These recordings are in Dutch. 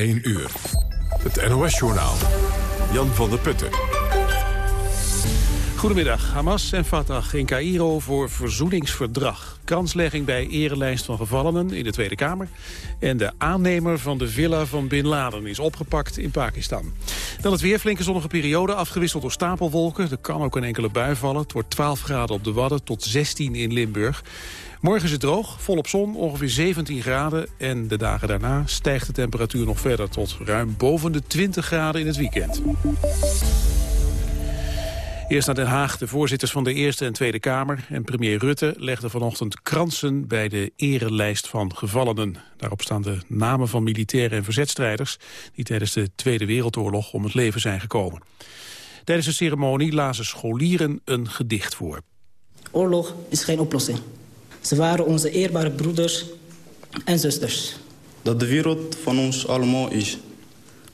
1 uur. Het NOS-journaal. Jan van der Putten. Goedemiddag. Hamas en Fatah in Cairo voor verzoeningsverdrag. Kanslegging bij erelijst van gevallenen in de Tweede Kamer. En de aannemer van de villa van Bin Laden is opgepakt in Pakistan. Dan het weer, flinke zonnige periode, afgewisseld door stapelwolken. Er kan ook een enkele bui vallen. Het wordt 12 graden op de Wadden tot 16 in Limburg. Morgen is het droog, volop zon, ongeveer 17 graden. En de dagen daarna stijgt de temperatuur nog verder tot ruim boven de 20 graden in het weekend. Eerst naar Den Haag. De voorzitters van de Eerste en Tweede Kamer en premier Rutte legden vanochtend kransen bij de erelijst van gevallenen. Daarop staan de namen van militairen en verzetstrijders die tijdens de Tweede Wereldoorlog om het leven zijn gekomen. Tijdens de ceremonie lazen scholieren een gedicht voor. Oorlog is geen oplossing. Ze waren onze eerbare broeders en zusters. Dat de wereld van ons allemaal is.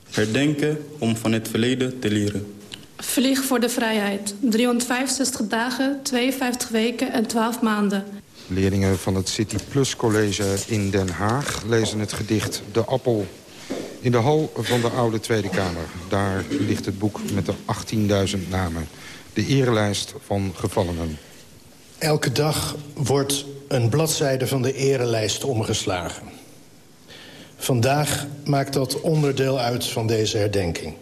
Herdenken om van het verleden te leren. Vlieg voor de vrijheid. 365 dagen, 52 weken en 12 maanden. Leerlingen van het City Plus College in Den Haag lezen het gedicht De Appel. In de hal van de Oude Tweede Kamer. Daar ligt het boek met de 18.000 namen. De erelijst van gevallenen. Elke dag wordt een bladzijde van de erelijst omgeslagen. Vandaag maakt dat onderdeel uit van deze herdenking.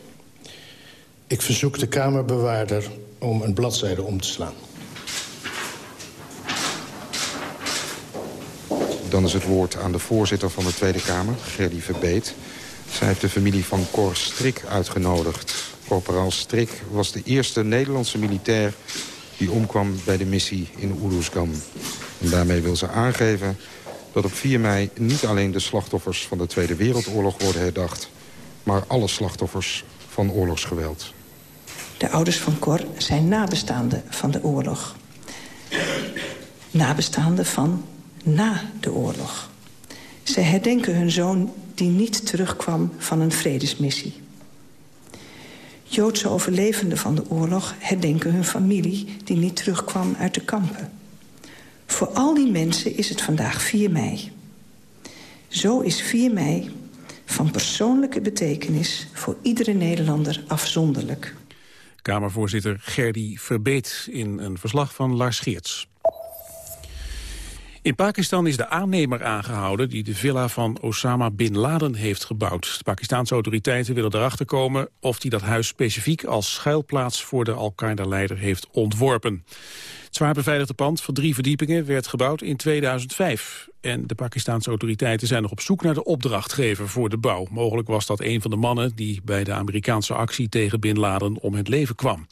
Ik verzoek de Kamerbewaarder om een bladzijde om te slaan. Dan is het woord aan de voorzitter van de Tweede Kamer, Gerdy Verbeet. Zij heeft de familie van Cor Strik uitgenodigd. Corporaal Strik was de eerste Nederlandse militair... die omkwam bij de missie in Oeroesgan. En daarmee wil ze aangeven dat op 4 mei niet alleen de slachtoffers van de Tweede Wereldoorlog worden herdacht... maar alle slachtoffers van oorlogsgeweld. De ouders van Cor zijn nabestaanden van de oorlog. Nabestaanden van na de oorlog. Zij herdenken hun zoon die niet terugkwam van een vredesmissie. Joodse overlevenden van de oorlog herdenken hun familie... die niet terugkwam uit de kampen. Voor al die mensen is het vandaag 4 mei. Zo is 4 mei van persoonlijke betekenis voor iedere Nederlander afzonderlijk. Kamervoorzitter Gerdy Verbeet in een verslag van Lars Geerts. In Pakistan is de aannemer aangehouden die de villa van Osama Bin Laden heeft gebouwd. De Pakistanse autoriteiten willen erachter komen of hij dat huis specifiek als schuilplaats voor de Al-Qaeda-leider heeft ontworpen. Het zwaar beveiligde pand van drie verdiepingen werd gebouwd in 2005. En de Pakistanse autoriteiten zijn nog op zoek naar de opdrachtgever voor de bouw. Mogelijk was dat een van de mannen die bij de Amerikaanse actie tegen Bin Laden om het leven kwam.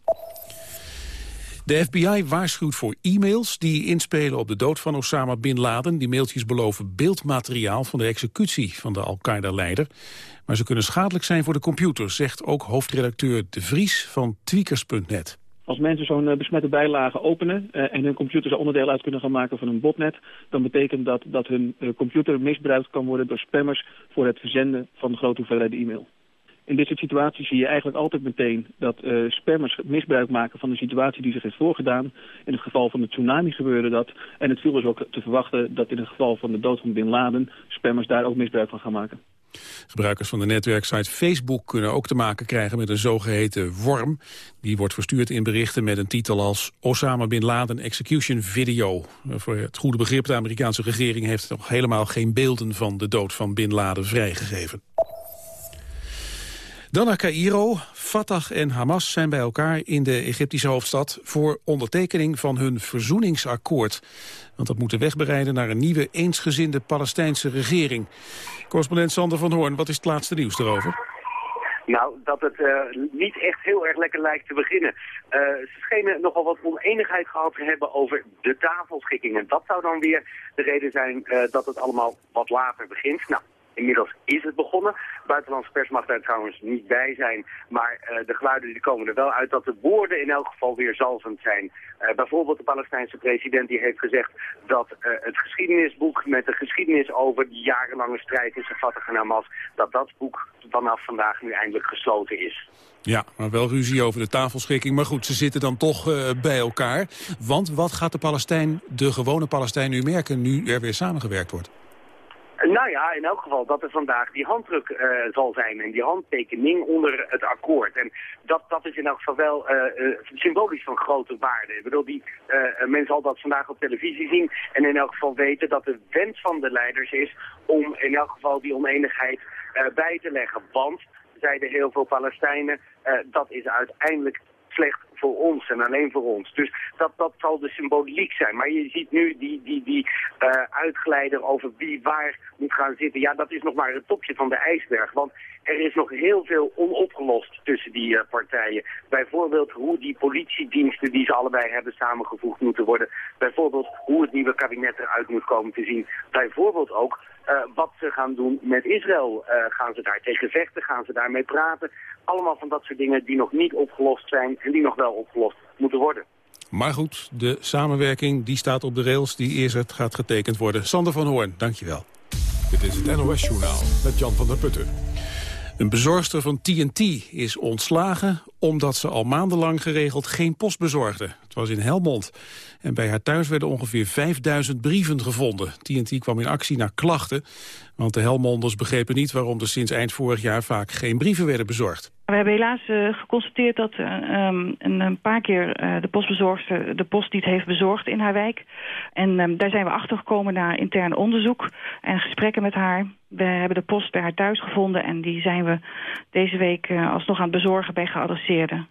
De FBI waarschuwt voor e-mails die inspelen op de dood van Osama Bin Laden. Die mailtjes beloven beeldmateriaal van de executie van de Al-Qaeda-leider. Maar ze kunnen schadelijk zijn voor de computer, zegt ook hoofdredacteur De Vries van Tweakers.net. Als mensen zo'n eh, besmette bijlage openen uh, en hun computer er onderdeel uit kunnen gaan maken van een botnet, dan betekent dat dat hun uh, computer misbruikt kan worden door spammers voor het verzenden van grote hoeveelheden e-mail. In dit soort situaties zie je eigenlijk altijd meteen dat uh, spammers misbruik maken van de situatie die zich heeft voorgedaan. In het geval van de tsunami gebeurde dat. En het viel dus ook te verwachten dat in het geval van de dood van Bin Laden spammers daar ook misbruik van gaan maken. Gebruikers van de netwerksite Facebook kunnen ook te maken krijgen met een zogeheten worm. Die wordt verstuurd in berichten met een titel als Osama Bin Laden Execution Video. Voor het goede begrip, de Amerikaanse regering heeft nog helemaal geen beelden van de dood van Bin Laden vrijgegeven. Dan naar Cairo. Fatah en Hamas zijn bij elkaar in de Egyptische hoofdstad... voor ondertekening van hun verzoeningsakkoord. Want dat moet de weg bereiden naar een nieuwe eensgezinde Palestijnse regering. Correspondent Sander van Hoorn, wat is het laatste nieuws erover? Nou, dat het uh, niet echt heel erg lekker lijkt te beginnen. Uh, ze schenen nogal wat oneenigheid gehad te hebben over de tafelschikking. En dat zou dan weer de reden zijn uh, dat het allemaal wat later begint. Nou, Inmiddels is het begonnen. Buitenlandse pers mag daar trouwens niet bij zijn. Maar uh, de geluiden die komen er wel uit dat de woorden in elk geval weer zalvend zijn. Uh, bijvoorbeeld de Palestijnse president die heeft gezegd dat uh, het geschiedenisboek met de geschiedenis over die jarenlange strijd tussen Fatah en Hamas, dat dat boek vanaf vandaag nu eindelijk gesloten is. Ja, maar wel ruzie over de tafelschikking. Maar goed, ze zitten dan toch bij elkaar. Want wat gaat de Palestijn, de gewone Palestijn nu merken nu er weer samengewerkt wordt? Nou ja, in elk geval dat er vandaag die handdruk uh, zal zijn en die handtekening onder het akkoord. En dat, dat is in elk geval wel uh, uh, symbolisch van grote waarde. Ik bedoel, die, men zal dat vandaag op televisie zien en in elk geval weten dat de wens van de leiders is om in elk geval die oneenigheid bij te leggen. Want, zeiden heel veel Palestijnen, dat is uiteindelijk slecht voor ons en alleen voor ons. Dus dat, dat zal de symboliek zijn. Maar je ziet nu die, die, die uh, uitglijder over wie waar moet gaan zitten. Ja, dat is nog maar het topje van de ijsberg. Want er is nog heel veel onopgelost tussen die uh, partijen. Bijvoorbeeld hoe die politiediensten die ze allebei hebben samengevoegd moeten worden. Bijvoorbeeld hoe het nieuwe kabinet eruit moet komen te zien. Bijvoorbeeld ook uh, wat ze gaan doen met Israël. Uh, gaan ze daar tegen vechten? Gaan ze daarmee praten? Allemaal van dat soort dingen die nog niet opgelost zijn en die nog wel opgelost moeten worden. Maar goed, de samenwerking die staat op de rails die eerst gaat getekend worden. Sander van Hoorn, dankjewel. Dit is het NOS Journaal met Jan van der Putten. Een bezorgster van TNT is ontslagen omdat ze al maandenlang geregeld geen post bezorgde. Het was in Helmond. En bij haar thuis werden ongeveer 5000 brieven gevonden. TNT kwam in actie naar klachten, want de Helmonders begrepen niet waarom er sinds eind vorig jaar vaak geen brieven werden bezorgd. We hebben helaas uh, geconstateerd dat uh, um, een, paar keer uh, de postbezorgster de post niet heeft bezorgd in haar wijk. En um, daar zijn we achter gekomen na intern onderzoek en gesprekken met haar. We hebben de post bij haar thuis gevonden en die zijn we deze week alsnog aan het bezorgen bij geadresseerden.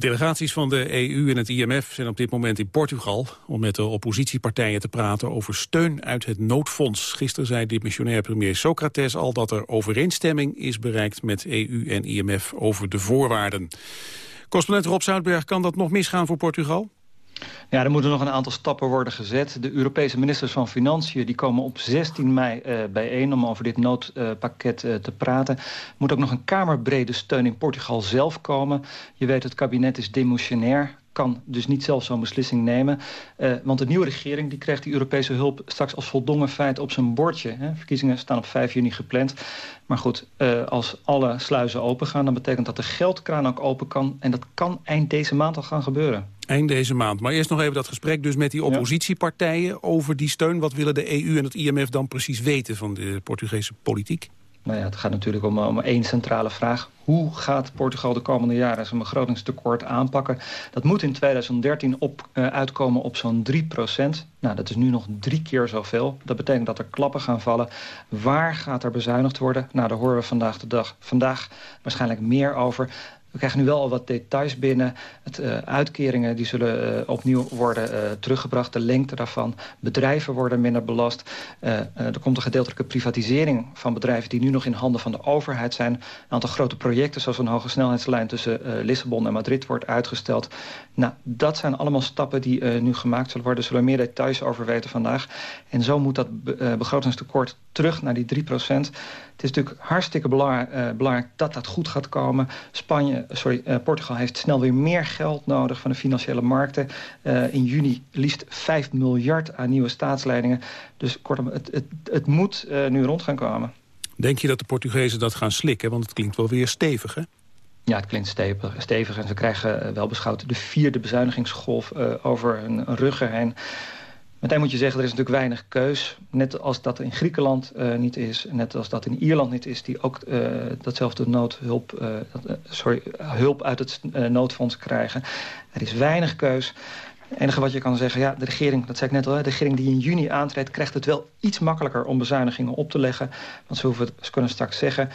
Delegaties van de EU en het IMF zijn op dit moment in Portugal... om met de oppositiepartijen te praten over steun uit het noodfonds. Gisteren zei dimissionair premier Socrates al dat er overeenstemming is bereikt... met EU en IMF over de voorwaarden. Correspondent Rob Zoutberg, kan dat nog misgaan voor Portugal? Ja, er moeten nog een aantal stappen worden gezet. De Europese ministers van Financiën die komen op 16 mei uh, bijeen... om over dit noodpakket uh, te praten. Er moet ook nog een kamerbrede steun in Portugal zelf komen. Je weet, het kabinet is demissionair kan dus niet zelf zo'n beslissing nemen. Uh, want de nieuwe regering die krijgt die Europese hulp straks als voldongen feit op zijn bordje. Hè. Verkiezingen staan op 5 juni gepland. Maar goed, als alle sluizen open gaan... dan betekent dat de geldkraan ook open kan. En dat kan eind deze maand al gaan gebeuren. Eind deze maand. Maar eerst nog even dat gesprek dus met die oppositiepartijen... over die steun. Wat willen de EU en het IMF dan precies weten van de Portugese politiek? Nou ja, het gaat natuurlijk om, om één centrale vraag. Hoe gaat Portugal de komende jaren zijn begrotingstekort aanpakken? Dat moet in 2013 op, uh, uitkomen op zo'n 3 procent. Nou, dat is nu nog drie keer zoveel. Dat betekent dat er klappen gaan vallen. Waar gaat er bezuinigd worden? Nou, daar horen we vandaag de dag vandaag waarschijnlijk meer over. We krijgen nu wel al wat details binnen. Het, uh, uitkeringen die zullen uh, opnieuw worden uh, teruggebracht. De lengte daarvan. Bedrijven worden minder belast. er komt een gedeeltelijke privatisering van bedrijven... die nu nog in handen van de overheid zijn. Een aantal grote projecten zoals een hoge snelheidslijn... tussen Lissabon en Madrid wordt uitgesteld. Nou, dat zijn allemaal stappen die nu gemaakt zullen worden. Er zullen meer details over weten vandaag. En zo moet dat be begrotingstekort terug naar die 3 procent. Het is natuurlijk hartstikke belangrijk, uh, belangrijk, dat dat goed gaat komen. Spanje, sorry, Portugal heeft snel weer meer geld nodig van de financiële markten. In juni liefst 5 miljard aan nieuwe staatsleidingen. Dus kortom, het, het, het moet nu rond gaan komen. Denk je dat de Portugezen dat gaan slikken? Want het klinkt wel weer stevig, hè? Ja, het klinkt stevig, en ze krijgen wel beschouwd de vierde bezuinigingsgolf over hun ruggen heen. Meteen moet je zeggen, er is natuurlijk weinig keus. Net als dat in Griekenland uh, niet is. Net als dat in Ierland niet is. Die ook datzelfde noodhulp, sorry, hulp uit het noodfonds krijgen. Er is weinig keus. Het enige wat je kan zeggen, ja, de regering, dat zei ik net al... de regering die in juni aantreedt, krijgt het wel iets makkelijker... om bezuinigingen op te leggen. Want ze, hoeven, ze kunnen straks zeggen...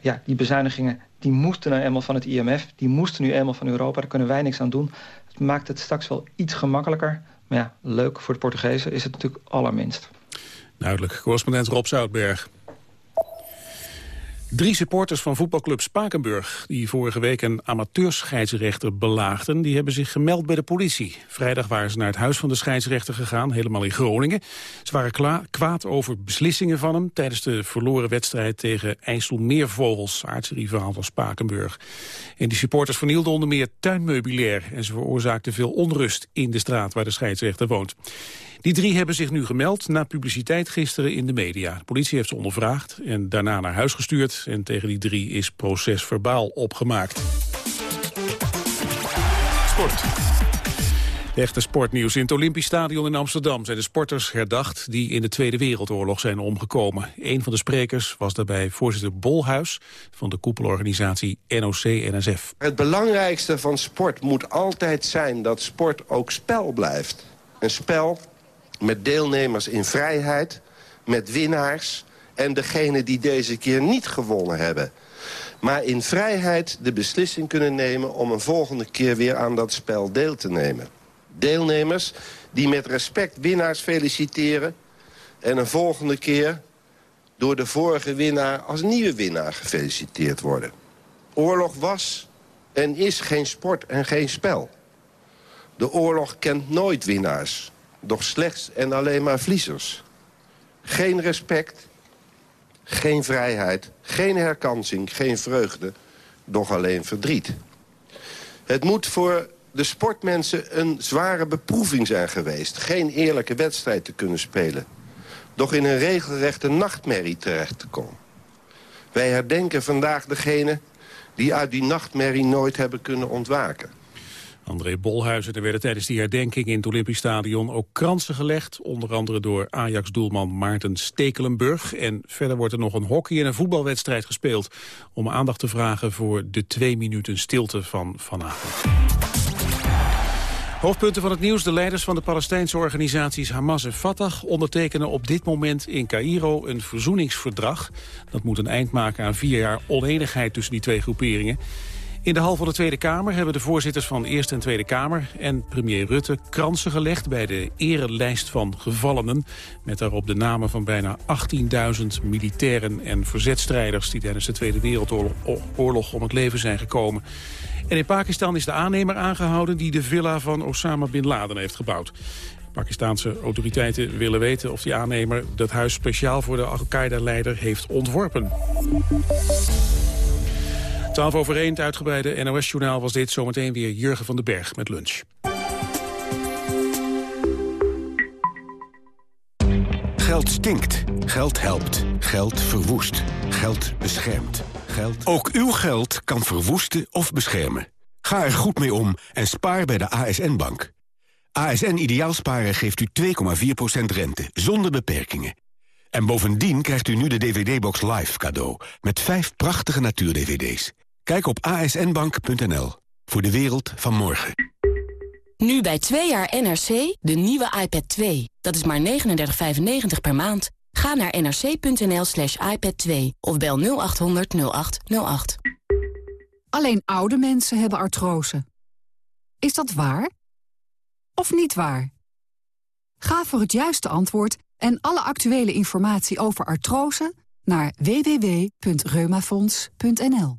Ja, die bezuinigingen die moesten nou eenmaal van het IMF... die moesten nu eenmaal van Europa, daar kunnen wij niks aan doen. Het maakt het straks wel iets gemakkelijker... Maar ja, leuk voor de Portugezen is het natuurlijk allerminst. Duidelijk. Correspondent Rob Zoutberg. Drie supporters van voetbalclub Spakenburg... die vorige week een amateurscheidsrechter belaagden... die hebben zich gemeld bij de politie. Vrijdag waren ze naar het huis van de scheidsrechter gegaan, helemaal in Groningen. Ze waren kwaad over beslissingen van hem... tijdens de verloren wedstrijd tegen IJsselmeervogels... aardsrivaal van Spakenburg. En die supporters vernielden onder meer tuinmeubilair... en ze veroorzaakten veel onrust in de straat waar de scheidsrechter woont. Die drie hebben zich nu gemeld na publiciteit gisteren in de media. De politie heeft ze ondervraagd en daarna naar huis gestuurd. En tegen die drie is procesverbaal opgemaakt. Sport. echte sportnieuws. In het Olympisch Stadion in Amsterdam zijn de sporters herdacht... die in de Tweede Wereldoorlog zijn omgekomen. Een van de sprekers was daarbij voorzitter Bolhuis... van de koepelorganisatie NOC-NSF. Het belangrijkste van sport moet altijd zijn dat sport ook spel blijft. Een spel met deelnemers in vrijheid, met winnaars... en degene die deze keer niet gewonnen hebben maar in vrijheid de beslissing kunnen nemen... om een volgende keer weer aan dat spel deel te nemen. Deelnemers die met respect winnaars feliciteren... en een volgende keer door de vorige winnaar als nieuwe winnaar gefeliciteerd worden. Oorlog was en is geen sport en geen spel. De oorlog kent nooit winnaars, doch slechts en alleen maar verliezers. Geen respect, geen vrijheid, geen herkansing, geen vreugde, doch alleen verdriet. Het moet voor de sportmensen een zware beproeving zijn geweest... geen eerlijke wedstrijd te kunnen spelen... doch in een regelrechte nachtmerrie terecht te komen. Wij herdenken vandaag degene die uit die nachtmerrie nooit hebben kunnen ontwaken. André Bolhuizen. Er werden tijdens die herdenking in het Olympisch Stadion ook kransen gelegd. Onder andere door Ajax-doelman Maarten Stekelenburg. En verder wordt er nog een hockey- en een voetbalwedstrijd gespeeld... om aandacht te vragen voor de twee minuten stilte van vanavond. Hoofdpunten van het nieuws. De leiders van de Palestijnse organisaties Hamas en Fatah ondertekenen op dit moment in Cairo een verzoeningsverdrag. Dat moet een eind maken aan vier jaar oneenigheid tussen die twee groeperingen. In de hal van de Tweede Kamer hebben de voorzitters van Eerste en Tweede Kamer en premier Rutte kransen gelegd bij de erelijst van gevallenen. Met daarop de namen van bijna 18.000 militairen en verzetstrijders die tijdens de Tweede Wereldoorlog om het leven zijn gekomen. En in Pakistan is de aannemer aangehouden die de villa van Osama Bin Laden heeft gebouwd. Pakistanse autoriteiten willen weten of die aannemer dat huis speciaal voor de Al-Qaeda-leider heeft ontworpen. 12 over 1, het uitgebreide NOS-journaal was dit. Zometeen weer Jurgen van den Berg met lunch. Geld stinkt. Geld helpt. Geld verwoest. Geld beschermt. Geld... Ook uw geld kan verwoesten of beschermen. Ga er goed mee om en spaar bij de ASN-bank. ASN Ideaalsparen geeft u 2,4% rente, zonder beperkingen. En bovendien krijgt u nu de DVD-box Live cadeau... met vijf prachtige natuur-DVD's. Kijk op asnbank.nl voor de wereld van morgen. Nu bij 2 jaar NRC de nieuwe iPad 2. Dat is maar 39,95 per maand. Ga naar nrc.nl slash iPad 2 of bel 0800 0808. Alleen oude mensen hebben artrose. Is dat waar? Of niet waar? Ga voor het juiste antwoord en alle actuele informatie over artrose naar www.reumafonds.nl.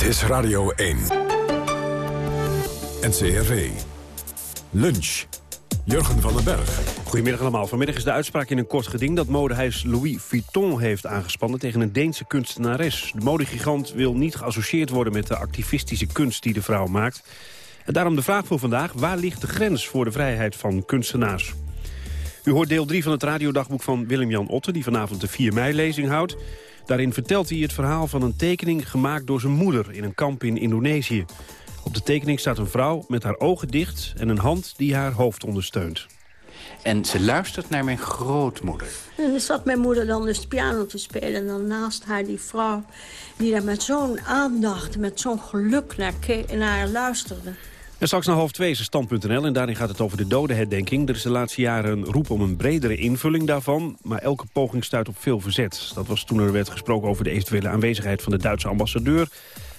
Dit is Radio 1. NCRV. Lunch. Jurgen van den Berg. Goedemiddag allemaal. Vanmiddag is de uitspraak in een kort geding... dat modehuis Louis Vuitton heeft aangespannen tegen een Deense kunstenares. De modegigant wil niet geassocieerd worden met de activistische kunst die de vrouw maakt. En daarom de vraag voor vandaag, waar ligt de grens voor de vrijheid van kunstenaars? U hoort deel 3 van het radiodagboek van Willem-Jan Otte... die vanavond de 4 mei-lezing houdt. Daarin vertelt hij het verhaal van een tekening gemaakt door zijn moeder... in een kamp in Indonesië. Op de tekening staat een vrouw met haar ogen dicht... en een hand die haar hoofd ondersteunt. En ze luistert naar mijn grootmoeder. En dan zat mijn moeder dan dus piano te spelen. En dan naast haar die vrouw die daar met zo'n aandacht, met zo'n geluk naar, naar luisterde. En straks naar half twee is stand.nl en daarin gaat het over de dodenherdenking. Er is de laatste jaren een roep om een bredere invulling daarvan... maar elke poging stuit op veel verzet. Dat was toen er werd gesproken over de eventuele aanwezigheid van de Duitse ambassadeur...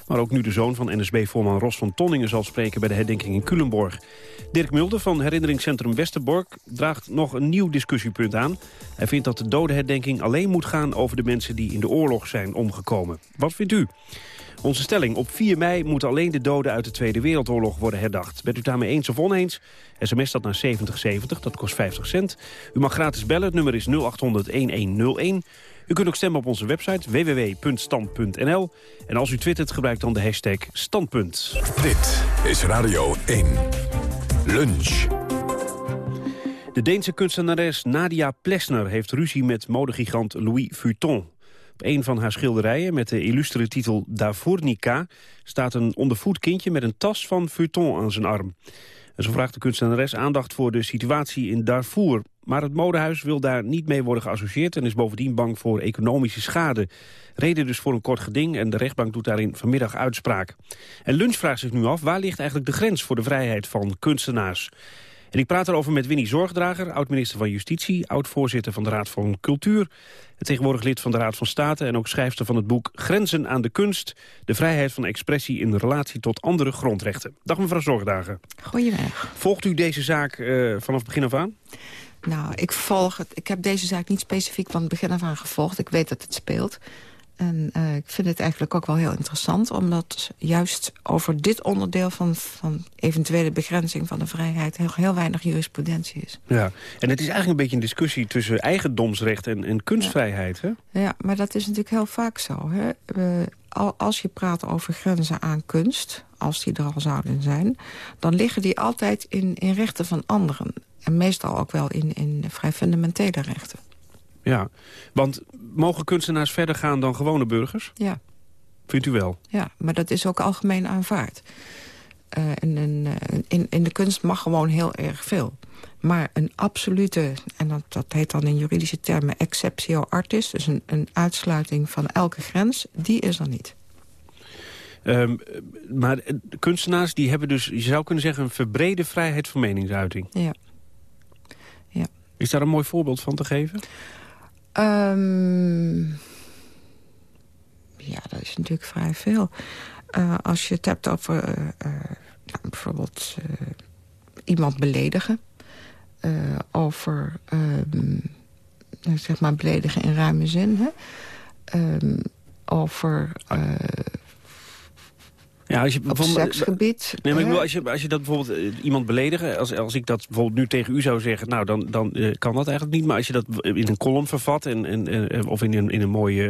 maar ook nu de zoon van NSB-voorman Ros van Tonningen zal spreken bij de herdenking in Culemborg. Dirk Mulder van herinneringscentrum Westerbork draagt nog een nieuw discussiepunt aan. Hij vindt dat de dodenherdenking alleen moet gaan over de mensen die in de oorlog zijn omgekomen. Wat vindt u? Onze stelling, op 4 mei moeten alleen de doden uit de Tweede Wereldoorlog worden herdacht. Bent u daarmee eens of oneens? SMS dat naar 7070, dat kost 50 cent. U mag gratis bellen, het nummer is 0800-1101. U kunt ook stemmen op onze website www.stand.nl. En als u twittert, gebruik dan de hashtag standpunt. Dit is Radio 1. Lunch. De Deense kunstenares Nadia Plesner heeft ruzie met modegigant Louis Vuitton. Op een van haar schilderijen met de illustere titel Davornica... staat een ondervoed kindje met een tas van Vuitton aan zijn arm. En zo vraagt de kunstenares aandacht voor de situatie in Darfur. Maar het modehuis wil daar niet mee worden geassocieerd... en is bovendien bang voor economische schade. Reden dus voor een kort geding en de rechtbank doet daarin vanmiddag uitspraak. En Lunch vraagt zich nu af, waar ligt eigenlijk de grens voor de vrijheid van kunstenaars? En ik praat erover met Winnie Zorgdrager, oud-minister van Justitie... oud-voorzitter van de Raad van Cultuur... en tegenwoordig lid van de Raad van State... en ook schrijfster van het boek Grenzen aan de kunst... de vrijheid van expressie in relatie tot andere grondrechten. Dag mevrouw Zorgdrager. Goedemiddag. Volgt u deze zaak uh, vanaf begin af aan? Nou, ik volg het. Ik heb deze zaak niet specifiek van het begin af aan gevolgd. Ik weet dat het speelt. En uh, ik vind het eigenlijk ook wel heel interessant... omdat juist over dit onderdeel van, van eventuele begrenzing van de vrijheid... heel, heel weinig jurisprudentie is. Ja, en het is eigenlijk een beetje een discussie tussen eigendomsrecht en, en kunstvrijheid, ja. hè? Ja, maar dat is natuurlijk heel vaak zo. Hè? Uh, als je praat over grenzen aan kunst, als die er al zouden zijn... dan liggen die altijd in, in rechten van anderen. En meestal ook wel in, in vrij fundamentele rechten. Ja, want mogen kunstenaars verder gaan dan gewone burgers? Ja. Vindt u wel? Ja, maar dat is ook algemeen aanvaard. Uh, in, in, in de kunst mag gewoon heel erg veel. Maar een absolute, en dat, dat heet dan in juridische termen exceptio artis... dus een, een uitsluiting van elke grens, die is er niet. Um, maar kunstenaars die hebben dus, je zou kunnen zeggen... een verbrede vrijheid van meningsuiting. Ja. ja. Is daar een mooi voorbeeld van te geven? Um, ja, dat is natuurlijk vrij veel. Uh, als je het hebt over uh, uh, nou, bijvoorbeeld iemand beledigen... over um, zeg maar beledigen in ruime zin... Hè? Um, over ja, als je op seksgebied. Nee, maar ik bedoel, als je, als je dat bijvoorbeeld uh, iemand beledigen... Als, als ik dat bijvoorbeeld nu tegen u zou zeggen... nou, dan, dan uh, kan dat eigenlijk niet. Maar als je dat in een column vervat... En, en, uh, of in een, in een mooie,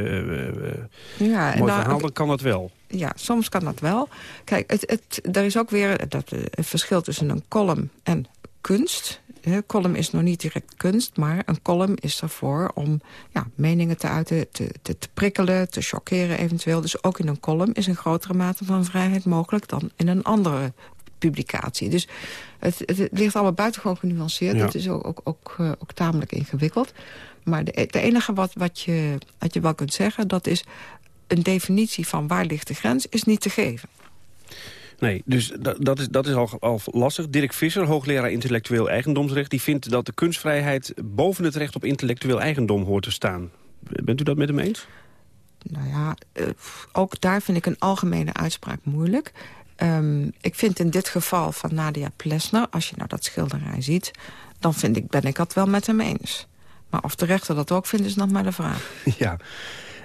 ja, mooi nou, verhaal, dan kan dat wel. Ja, soms kan dat wel. Kijk, het, het, er is ook weer dat, het verschil tussen een column en kunst. Een column is nog niet direct kunst, maar een column is ervoor om ja, meningen te uiten, te, te, te prikkelen, te chockeren eventueel. Dus ook in een column is een grotere mate van vrijheid mogelijk dan in een andere publicatie. Dus het, het ligt allemaal buitengewoon genuanceerd. Het is ook, ook, ook, uh, ook, tamelijk ingewikkeld. Maar de, de enige wat, wat, je, wat je wel kunt zeggen, dat is een definitie van waar ligt de grens, is niet te geven. Nee, dus dat, is, dat is al, al lastig. Dirk Visser, hoogleraar intellectueel eigendomsrecht... die vindt dat de kunstvrijheid boven het recht op intellectueel eigendom hoort te staan. Bent u dat met hem eens? Nou ja, uh, ook daar vind ik een algemene uitspraak moeilijk. Um, ik vind in dit geval van Nadia Plesner, als je nou dat schilderij ziet... dan vind ik, ben ik dat wel met hem eens. Maar of de rechter dat ook vindt, is nog maar de vraag. Ja,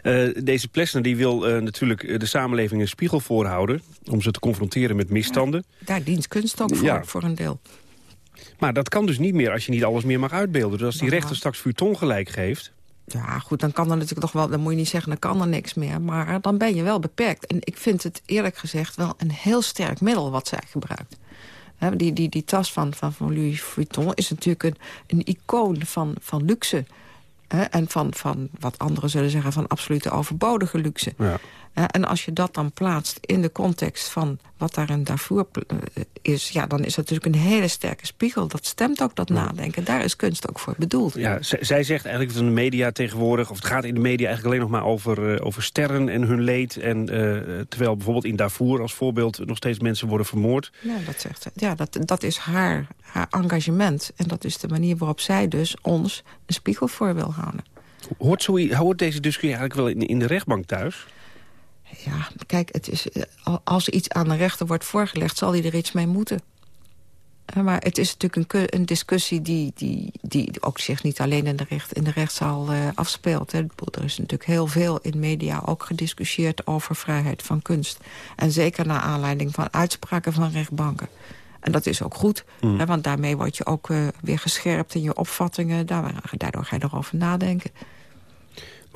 uh, deze Plessner die wil uh, natuurlijk de samenleving een spiegel voorhouden... om ze te confronteren met misstanden. Ja, daar dient kunst ook voor, ja. voor een deel. Maar dat kan dus niet meer als je niet alles meer mag uitbeelden. Dus als die rechter straks Vuitton gelijk geeft... Ja, goed, dan kan er natuurlijk nog wel... dan moet je niet zeggen, dan kan er niks meer. Maar dan ben je wel beperkt. En ik vind het eerlijk gezegd wel een heel sterk middel wat zij gebruikt. He, die, die, die tas van, van, van Louis Vuitton is natuurlijk een, een icoon van, van luxe... En van, van wat anderen zullen zeggen van absolute overbodige luxe. Ja. En als je dat dan plaatst in de context van wat daar in Darfur is... ja, dan is dat natuurlijk een hele sterke spiegel. Dat stemt ook dat nadenken. Daar is kunst ook voor bedoeld. Ja, zij zegt eigenlijk dat de media tegenwoordig... of het gaat in de media eigenlijk alleen nog maar over, uh, over sterren en hun leed. En, uh, terwijl bijvoorbeeld in Darfur als voorbeeld nog steeds mensen worden vermoord. Ja, dat zegt ze. Ja, dat, dat is haar, haar engagement. En dat is de manier waarop zij dus ons een spiegel voor wil houden. Hoort, zo, hoort deze discussie eigenlijk wel in, in de rechtbank thuis? Ja, kijk, het is, als iets aan de rechter wordt voorgelegd... zal hij er iets mee moeten. Eh, Maar het is natuurlijk een, een discussie die, die, die ook zich niet alleen in de, recht, in de rechtszaal eh, afspeelt. Hè. Er is natuurlijk heel veel in media ook gediscussieerd over vrijheid van kunst. En zeker naar aanleiding van uitspraken van rechtbanken. En dat is ook goed, Mm. hè, want daarmee word je ook eh, weer gescherpt in je opvattingen. Daar- Daardoor ga je erover nadenken.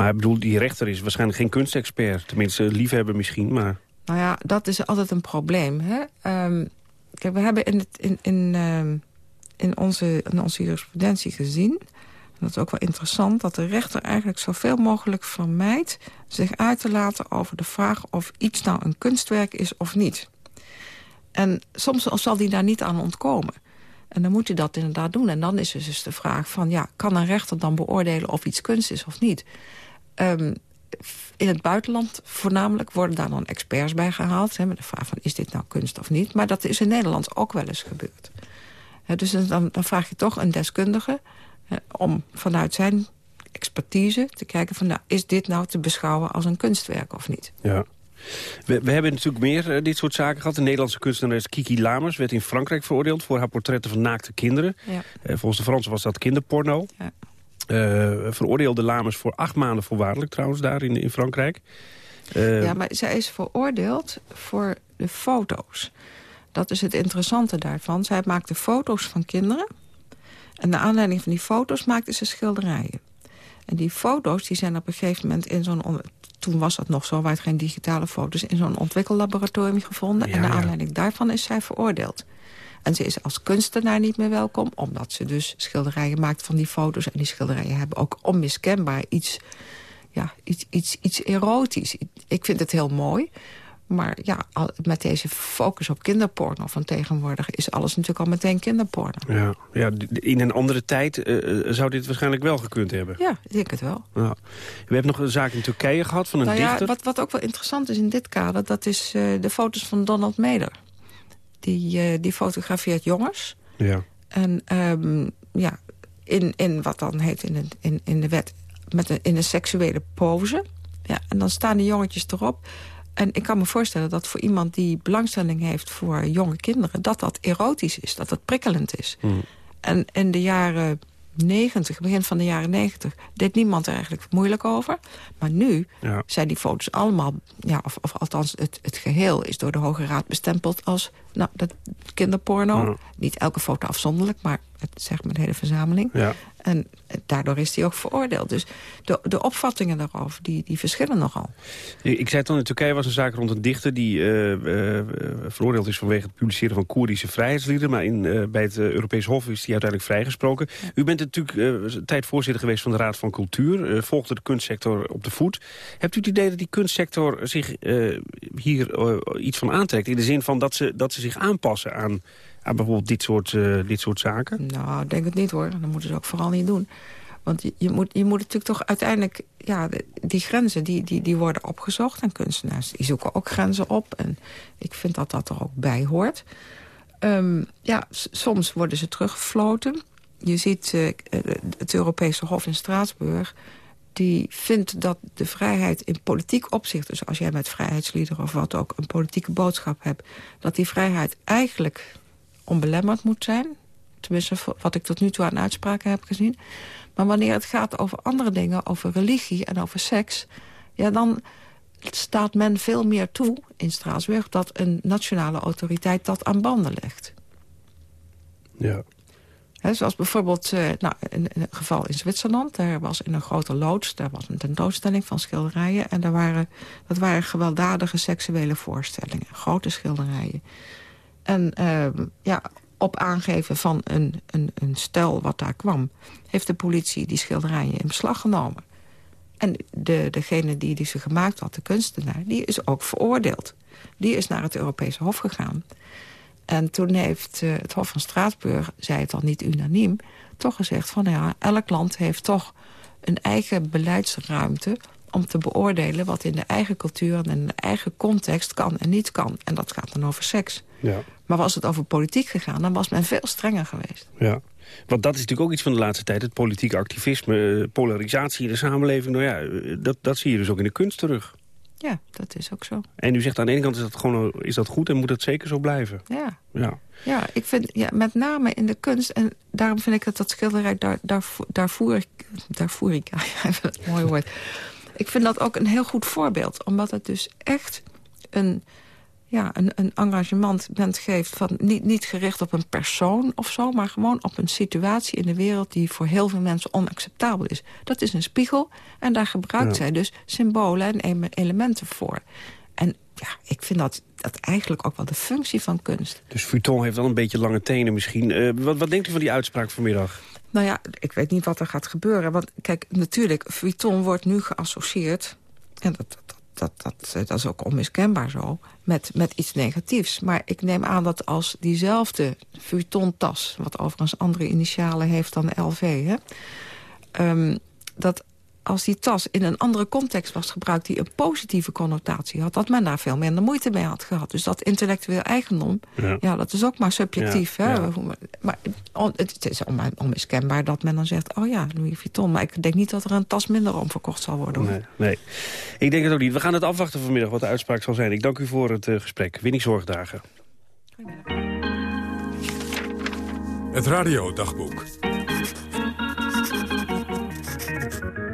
Maar ik bedoel, die rechter is waarschijnlijk geen kunstexpert. Tenminste, liefhebber misschien, maar... Nou ja, dat is altijd een probleem. Hè? Ehm, kijk, we hebben in, in, in, ehm, in, onze, in onze jurisprudentie gezien... en dat is ook wel interessant... dat de rechter eigenlijk zoveel mogelijk vermijdt... zich uit te laten over de vraag of iets nou een kunstwerk is of niet. En soms zal die daar niet aan ontkomen. En dan moet hij dat inderdaad doen. En dan is dus de vraag van... ja, kan een rechter dan beoordelen of iets kunst is of niet? Ehm, in het buitenland voornamelijk worden daar dan experts bij gehaald. Hè, met de vraag van is dit nou kunst of niet. Maar dat is in Nederland ook wel eens gebeurd. Hè, dus dan, dan vraag je toch een deskundige... hè, om vanuit zijn expertise te kijken van... Nou, is dit nou te beschouwen als een kunstwerk of niet? Ja. We, we hebben natuurlijk meer eh, dit soort zaken gehad. De Nederlandse kunstenares Kiki Lamers werd in Frankrijk veroordeeld... voor haar portretten van naakte kinderen. Ja. Eh, volgens de Fransen was dat kinderporno. Ja. Eh, veroordeelde Lamers voor acht maanden voorwaardelijk trouwens daar in, in Frankrijk. Eh, Ja, maar zij is veroordeeld voor de foto's. Dat is het interessante daarvan. Zij maakte foto's van kinderen. En naar aanleiding van die foto's maakte ze schilderijen. En die foto's die zijn op een gegeven moment in zo'n... on- Toen was dat nog zo, waar het geen digitale foto's... in zo'n ontwikkellaboratorium gevonden. Ja, en naar ja. aanleiding daarvan is zij veroordeeld. En ze is als kunstenaar niet meer welkom... omdat ze dus schilderijen maakt van die foto's. En die schilderijen hebben ook onmiskenbaar iets ja, iets, iets, iets erotisch. Ik vind het heel mooi. Maar ja, met deze focus op kinderporno van tegenwoordig... is alles natuurlijk al meteen kinderporno. ja, ja, in een andere tijd eh, eh, zou dit waarschijnlijk wel gekund hebben. Ja, ik denk het wel. Ja. We hebben nog een zaak in Turkije gehad van een Nou ja, dichter. wat, wat ook wel interessant is in dit kader... dat is eh, de foto's van Donald Meder. Die, eh, die fotografeert jongens. Ja. En ehm, ja, in, in wat dan heet in, het, in, in de wet... Met een, in een seksuele pose. Ja, en dan staan die jongetjes erop. En ik kan me voorstellen dat voor iemand die belangstelling heeft... voor jonge kinderen, dat dat erotisch is. Dat dat prikkelend is. En in de jaren 90, begin van de jaren 90... deed niemand er eigenlijk moeilijk over. Maar nu Ja. zijn die foto's allemaal... Ja, of, of althans, het, het geheel is door de Hoge Raad bestempeld als nou, dat kinderporno. Ja. Niet elke foto afzonderlijk, maar het zegt maar de hele verzameling. Ja. En daardoor is hij ook veroordeeld. Dus de, de opvattingen daarover, die, die verschillen nogal. Ik zei het al, in Turkije was een zaak rond een dichter... die eh, eh, eh, veroordeeld is vanwege het publiceren van Koerdische vrijheidsliederen. Maar in, bij het Europees Hof is hij uiteindelijk vrijgesproken. U bent natuurlijk een tijd voorzitter geweest van de Raad van Cultuur. Volgde de kunstsector op de voet. Hebt u het idee dat die kunstsector zich hier iets van aantrekt? In de zin van dat ze, dat ze zich aanpassen aan... aan bijvoorbeeld dit soort, uh, dit soort zaken? Nou, ik denk het niet hoor. Dat moeten ze ook vooral niet doen. Want je, moet, je moet natuurlijk toch uiteindelijk... Ja, die grenzen die, die, die worden opgezocht. En kunstenaars die zoeken ook grenzen op. En ik vind dat dat er ook bij hoort. Um, ja, soms worden ze teruggefloten. Je ziet uh, het Europese Hof in Straatsburg... die vindt dat de vrijheid in politiek opzicht... dus als jij met vrijheidsliederen of wat ook een politieke boodschap hebt... dat die vrijheid eigenlijk onbelemmerd moet zijn. Tenminste, wat ik tot nu toe aan uitspraken heb gezien. Maar wanneer het gaat over andere dingen, over religie en over seks... ja, dan staat men veel meer toe in Straatsburg... dat een nationale autoriteit dat aan banden legt. Ja. He, zoals bijvoorbeeld uh, nou, in, in, een geval in Zwitserland. Daar was in een grote loods, daar was een tentoonstelling van schilderijen. En daar waren, dat waren gewelddadige seksuele voorstellingen. Grote schilderijen. En uh, ja, op aangeven van een, een, een stel wat daar kwam... heeft de politie die schilderijen in beslag genomen. En de, degene die, die ze gemaakt had, de kunstenaar, die is ook veroordeeld. Die is naar het Europese Hof gegaan. En toen heeft uh, het Hof van Straatsburg, zei het al niet unaniem... toch gezegd van ja, elk land heeft toch een eigen beleidsruimte... om te beoordelen wat in de eigen cultuur en in de eigen context kan en niet kan. En dat gaat dan over seks. Ja. Maar was het over politiek gegaan, dan was men veel strenger geweest. Ja. Want dat is natuurlijk ook iets van de laatste tijd. Het politieke activisme, polarisatie in de samenleving. Nou ja, dat, dat zie je dus ook in de kunst terug. Ja, dat is ook zo. En u zegt aan de ene kant is dat, gewoon, is dat goed en moet dat zeker zo blijven. Ja. Ja. Ja, ik vind ja, met name in de kunst... en daarom vind ik dat dat schilderij, daar, daar, daar, voer ik... Daar voer ik, ja, mooi woord. Ik vind dat ook een heel goed voorbeeld. Omdat het dus echt een, ja, een, een engagement bent geeft... Van, niet, niet gericht op een persoon of zo... maar gewoon op een situatie in de wereld... die voor heel veel mensen onacceptabel is. Dat is een spiegel en daar gebruikt Ja. zij dus symbolen en elementen voor. En ja, ik vind dat, dat eigenlijk ook wel de functie van kunst. Dus Vuitton heeft wel een beetje lange tenen misschien. Eh, wat, wat denkt u van die uitspraak vanmiddag? Nou ja, ik weet niet wat er gaat gebeuren. Want kijk, natuurlijk, Vuitton wordt nu geassocieerd... en dat, dat, dat, dat, dat is ook onmiskenbaar zo, met, met iets negatiefs. Maar ik neem aan dat als diezelfde Vuitton-tas... wat overigens andere initialen heeft dan LV... Hè, ehm, dat als die tas in een andere context was gebruikt... die een positieve connotatie had... dat men daar veel minder moeite mee had gehad. Dus dat intellectueel eigendom, Ja. ja, dat is ook maar subjectief. Ja, hè? ja. Maar het is on- onmiskenbaar dat men dan zegt... oh ja, Louis Vuitton. Maar ik denk niet dat er een tas minder om verkocht zal worden. Nee, nee. Ik denk het ook niet. We gaan het afwachten vanmiddag wat de uitspraak zal zijn. Ik dank u voor het eh, gesprek. Winnie Zorgdagen. Het radiodagboek.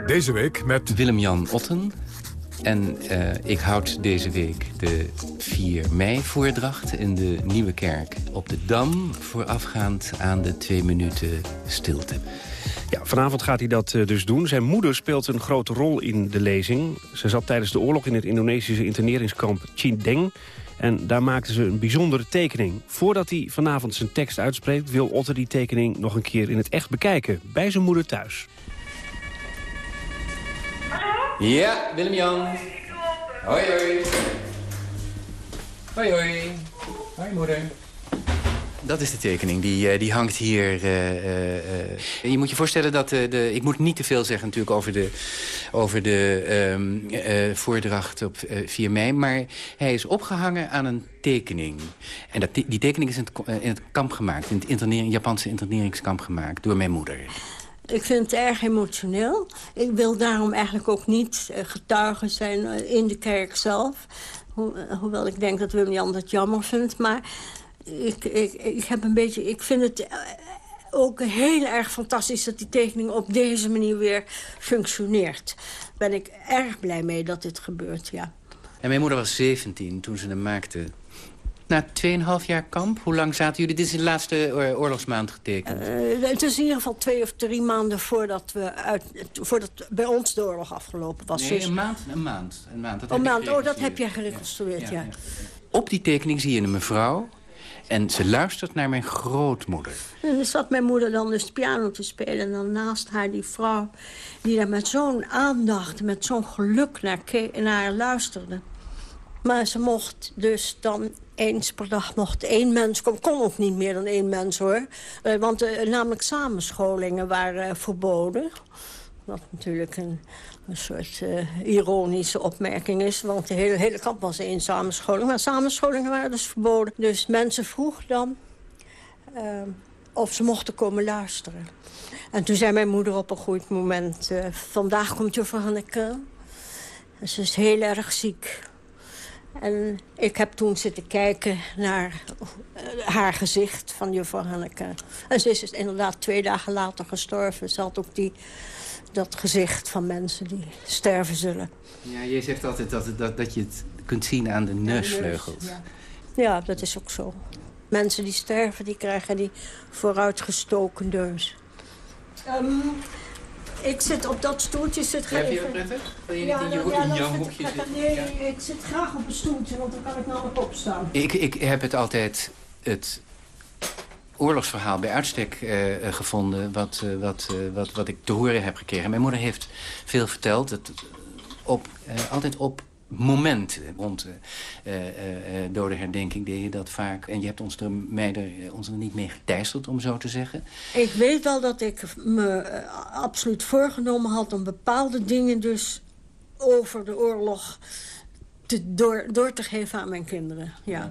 Deze week met... Willem-Jan Otten. En eh, ik houd deze week de 4 mei-voordracht in de Nieuwe Kerk op de Dam... voorafgaand aan de twee minuten stilte. Ja, vanavond gaat hij dat eh, dus doen. Zijn moeder speelt een grote rol in de lezing. Ze zat tijdens de oorlog in het Indonesische interneringskamp Chindeng. En daar maakte ze een bijzondere tekening. Voordat hij vanavond zijn tekst uitspreekt... wil Otter die tekening nog een keer in het echt bekijken. Bij zijn moeder thuis. Ja, Willem-Jan. Hoi, hoi. Hoi, hoi. Hoi, moeder. Dat is de tekening, die, eh, die hangt hier. eh, eh. Je moet je voorstellen dat eh, de... Ik moet niet te veel zeggen natuurlijk over de, over de ehm, eh, voordracht op eh, 4 mei... maar hij is opgehangen aan een tekening. En dat, die tekening is in het, in het kamp gemaakt... in het internering, Japanse interneringskamp gemaakt door mijn moeder. Ik vind het erg emotioneel. Ik wil daarom eigenlijk ook niet eh, getuige zijn eh, in de kerk zelf. Eh, hoewel ik denk dat Willem-Jan dat jammer vindt. Maar ik, ik, ik, heb een beetje, ik vind het ook heel erg fantastisch... dat die tekening op deze manier weer functioneert. Ben ik erg blij mee dat dit gebeurt, ja. En mijn moeder was 17 toen ze hem maakte. Na 2,5 jaar kamp, hoe lang zaten jullie? Dit is in de laatste oor- oorlogsmaand getekend. Eh, het is in ieder geval twee of drie maanden voordat, we uit, voordat bij ons de oorlog afgelopen was. nee, Dus- een maand. Een maand. Een maand. Dat ik maand. oh, dat heb jij gereconstrueerd, ja. Op die tekening zie je een mevrouw. En ze luistert naar mijn grootmoeder. En dan zat mijn moeder dan dus piano te spelen. En dan naast haar die vrouw die daar met zo'n aandacht, met zo'n geluk naar, naar luisterde. Maar ze mocht dus dan eens per dag mocht één mens komen. Kon ook niet meer dan één mens hoor. Eh, want eh, namelijk samenscholingen waren eh, verboden. Wat natuurlijk een, soort ironische opmerking is. Want de hele, hele kamp was één samenscholing. Maar samenscholingen waren dus verboden. Dus mensen vroegen dan of ze mochten komen luisteren. En toen zei mijn moeder op een goed moment... vandaag komt juffrouw Hanneke. Ze is heel erg ziek. En ik heb toen zitten kijken naar eh, haar gezicht van juffrouw Hanneke. En ze is dus inderdaad twee dagen later gestorven. Ze had ook die, dat gezicht van mensen die sterven zullen. Ja, je zegt altijd dat, dat, dat je het kunt zien aan de neusvleugels. Ja. Ja, dat is ook zo. Mensen die sterven, die krijgen die vooruitgestoken neus. Ehm, ik zit op dat stoeltje. Zit, Ja, vind je dat prettig? Wil je Ja, niet in je, ja, in jouw zit hoekje zitten? Nee, ik zit graag op een stoeltje, want dan kan ik namelijk opstaan. Ik, ik heb het altijd het oorlogsverhaal bij uitstek eh, gevonden... Wat, eh, wat, eh, wat, wat ik te horen heb gekregen. Mijn moeder heeft veel verteld. Het, op, eh, altijd op momenten rond de eh, eh, eh, dode herdenking deed je dat vaak. En je hebt ons er, mij er, ons er niet mee geteisterd, om zo te zeggen. Ik weet wel dat ik me absoluut voorgenomen had... om bepaalde dingen dus over de oorlog te, door, door te geven aan mijn kinderen. Ja.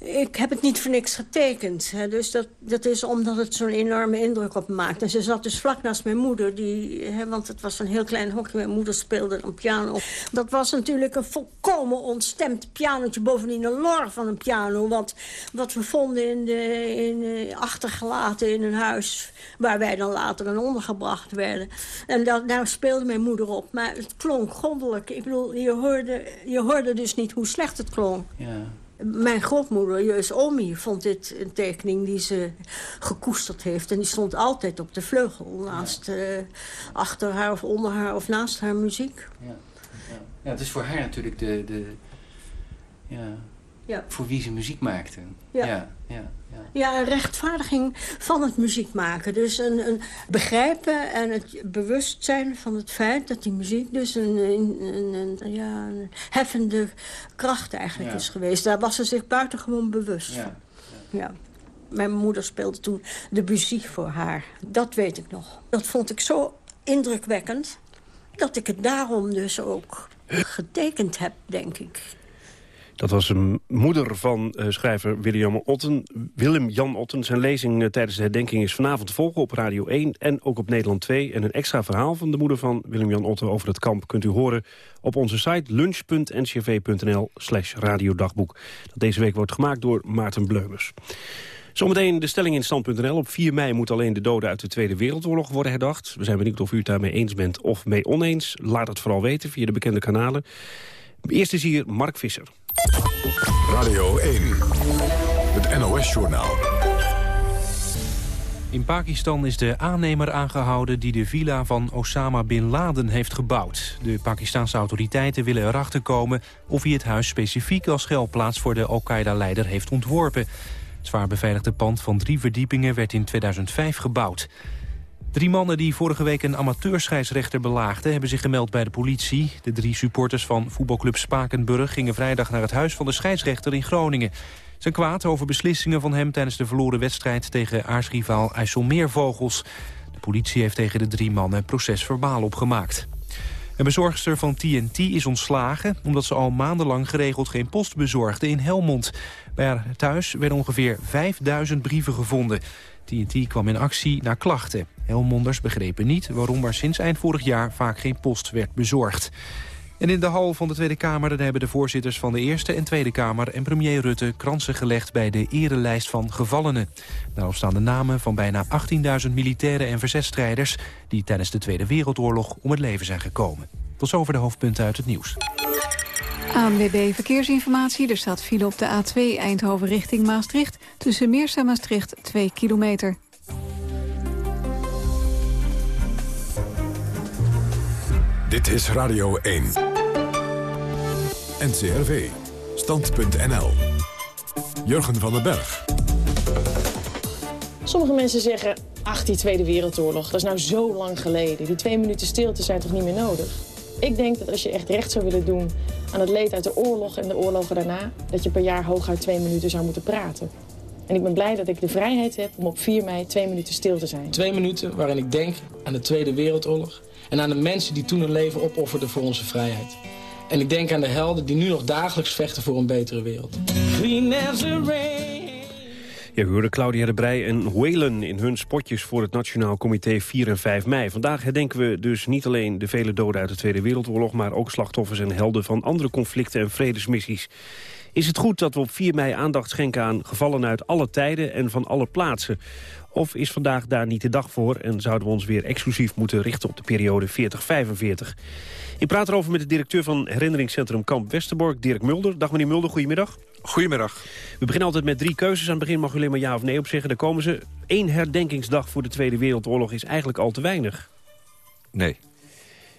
Ik heb het niet voor niks getekend. Hè. Dus dat, dat is omdat het zo'n enorme indruk op me maakt. En ze zat dus vlak naast mijn moeder. Die, hè, want het was een heel klein hokje. Mijn moeder speelde een piano. Dat was natuurlijk een volkomen ontstemd pianootje. Bovendien een lor van een piano. Want wat we vonden in de, in, achtergelaten in een huis... waar wij dan later in ondergebracht werden. En dat, daar speelde mijn moeder op. Maar het klonk goddelijk. Ik bedoel, je hoorde, je hoorde dus niet hoe slecht het klonk. Ja. Mijn grootmoeder, Jeus Omi, vond dit een tekening die ze gekoesterd heeft. En die stond altijd op de vleugel, naast, uh, achter haar of onder haar of naast haar muziek. Ja, ja. ja het is voor haar natuurlijk de, de, ja, ja. voor wie ze muziek maakte. Ja. ja, ja. Ja, een rechtvaardiging van het muziek maken. Dus een, een begrijpen en het bewustzijn van het feit dat die muziek dus een, een, een ja, heffende kracht eigenlijk is geweest. Daar was ze zich buitengewoon bewust van. Ja. Mijn moeder speelde toen de muziek voor haar. Dat weet ik nog. Dat vond ik zo indrukwekkend dat ik het daarom dus ook getekend heb, denk ik. Dat was een moeder van uh, schrijver William Otten. Willem Jan Otten. Zijn lezing uh, tijdens de herdenking is vanavond te volgen op Radio 1 en ook op Nederland 2. En een extra verhaal van de moeder van Willem Jan Otten over het kamp kunt u horen op onze site lunch.ncv.nl slash radiodagboek. Dat deze week wordt gemaakt door Maarten Bleumers. Zometeen de stelling in stand.nl. Op 4 mei moet alleen de doden uit de Tweede Wereldoorlog worden herdacht. We zijn benieuwd of u het daarmee eens bent of mee oneens. Laat het vooral weten via de bekende kanalen. Eerst is hier Mark Visser. Radio 1, het NOS-journaal. In Pakistan is de aannemer aangehouden die de villa van Osama Bin Laden heeft gebouwd. De Pakistanse autoriteiten willen erachter komen of hij het huis specifiek als schuilplaats voor de Al-Qaeda-leider heeft ontworpen. Het zwaar beveiligde pand van drie verdiepingen werd in 2005 gebouwd. Drie mannen die vorige week een amateurscheidsrechter belaagden... hebben zich gemeld bij de politie. De drie supporters van voetbalclub Spakenburg... gingen vrijdag naar het huis van de scheidsrechter in Groningen. Zijn kwaad over beslissingen van hem... tijdens de verloren wedstrijd tegen aarsrivaal IJsselmeervogels. De politie heeft tegen de drie mannen procesverbaal opgemaakt. Een bezorgster van TNT is ontslagen... omdat ze al maandenlang geregeld geen post bezorgde in Helmond. Bij haar thuis werden ongeveer 5000 brieven gevonden. TNT kwam in actie na klachten. Helmonders begrepen niet waarom er sinds eind vorig jaar vaak geen post werd bezorgd. En in de hal van de Tweede Kamer hebben de voorzitters van de Eerste en Tweede Kamer en premier Rutte kransen gelegd bij de erelijst van gevallenen. Daarop staan de namen van bijna 18.000 militairen en verzetstrijders die tijdens de Tweede Wereldoorlog om het leven zijn gekomen. Tot zover de hoofdpunten uit het nieuws. ANWB Verkeersinformatie. Er staat file op de A2 Eindhoven richting Maastricht. Tussen Meers en Maastricht 2 kilometer. Dit is Radio 1. NCRV. Stand.nl. Jurgen van den Berg. Sommige mensen zeggen, ach, die Tweede Wereldoorlog, dat is nou zo lang geleden. Die twee minuten stilte zijn toch niet meer nodig? Ik denk dat als je echt recht zou willen doen aan het leed uit de oorlog en de oorlogen daarna... dat je per jaar hooguit twee minuten zou moeten praten. En ik ben blij dat ik de vrijheid heb om op 4 mei twee minuten stil te zijn. Twee minuten waarin ik denk aan de Tweede Wereldoorlog... en aan de mensen die toen hun leven opofferden voor onze vrijheid. En ik denk aan de helden die nu nog dagelijks vechten voor een betere wereld. Ja, we hoorden Claudia de Brij en Whalen in hun spotjes voor het Nationaal Comité 4 en 5 mei. Vandaag herdenken we dus niet alleen de vele doden uit de Tweede Wereldoorlog... maar ook slachtoffers en helden van andere conflicten en vredesmissies. Is het goed dat we op 4 mei aandacht schenken aan gevallen uit alle tijden en van alle plaatsen? Of is vandaag daar niet de dag voor en zouden we ons weer exclusief moeten richten op de periode 40-45? Ik praat erover met de directeur van herinneringscentrum Kamp Westerbork, Dirk Mulder. Dag meneer Mulder, goedemiddag. Goedemiddag. We beginnen altijd met drie keuzes. Aan het begin mag u alleen maar ja of nee op zeggen. Daar komen ze. Eén herdenkingsdag voor de Tweede Wereldoorlog is eigenlijk al te weinig. Nee.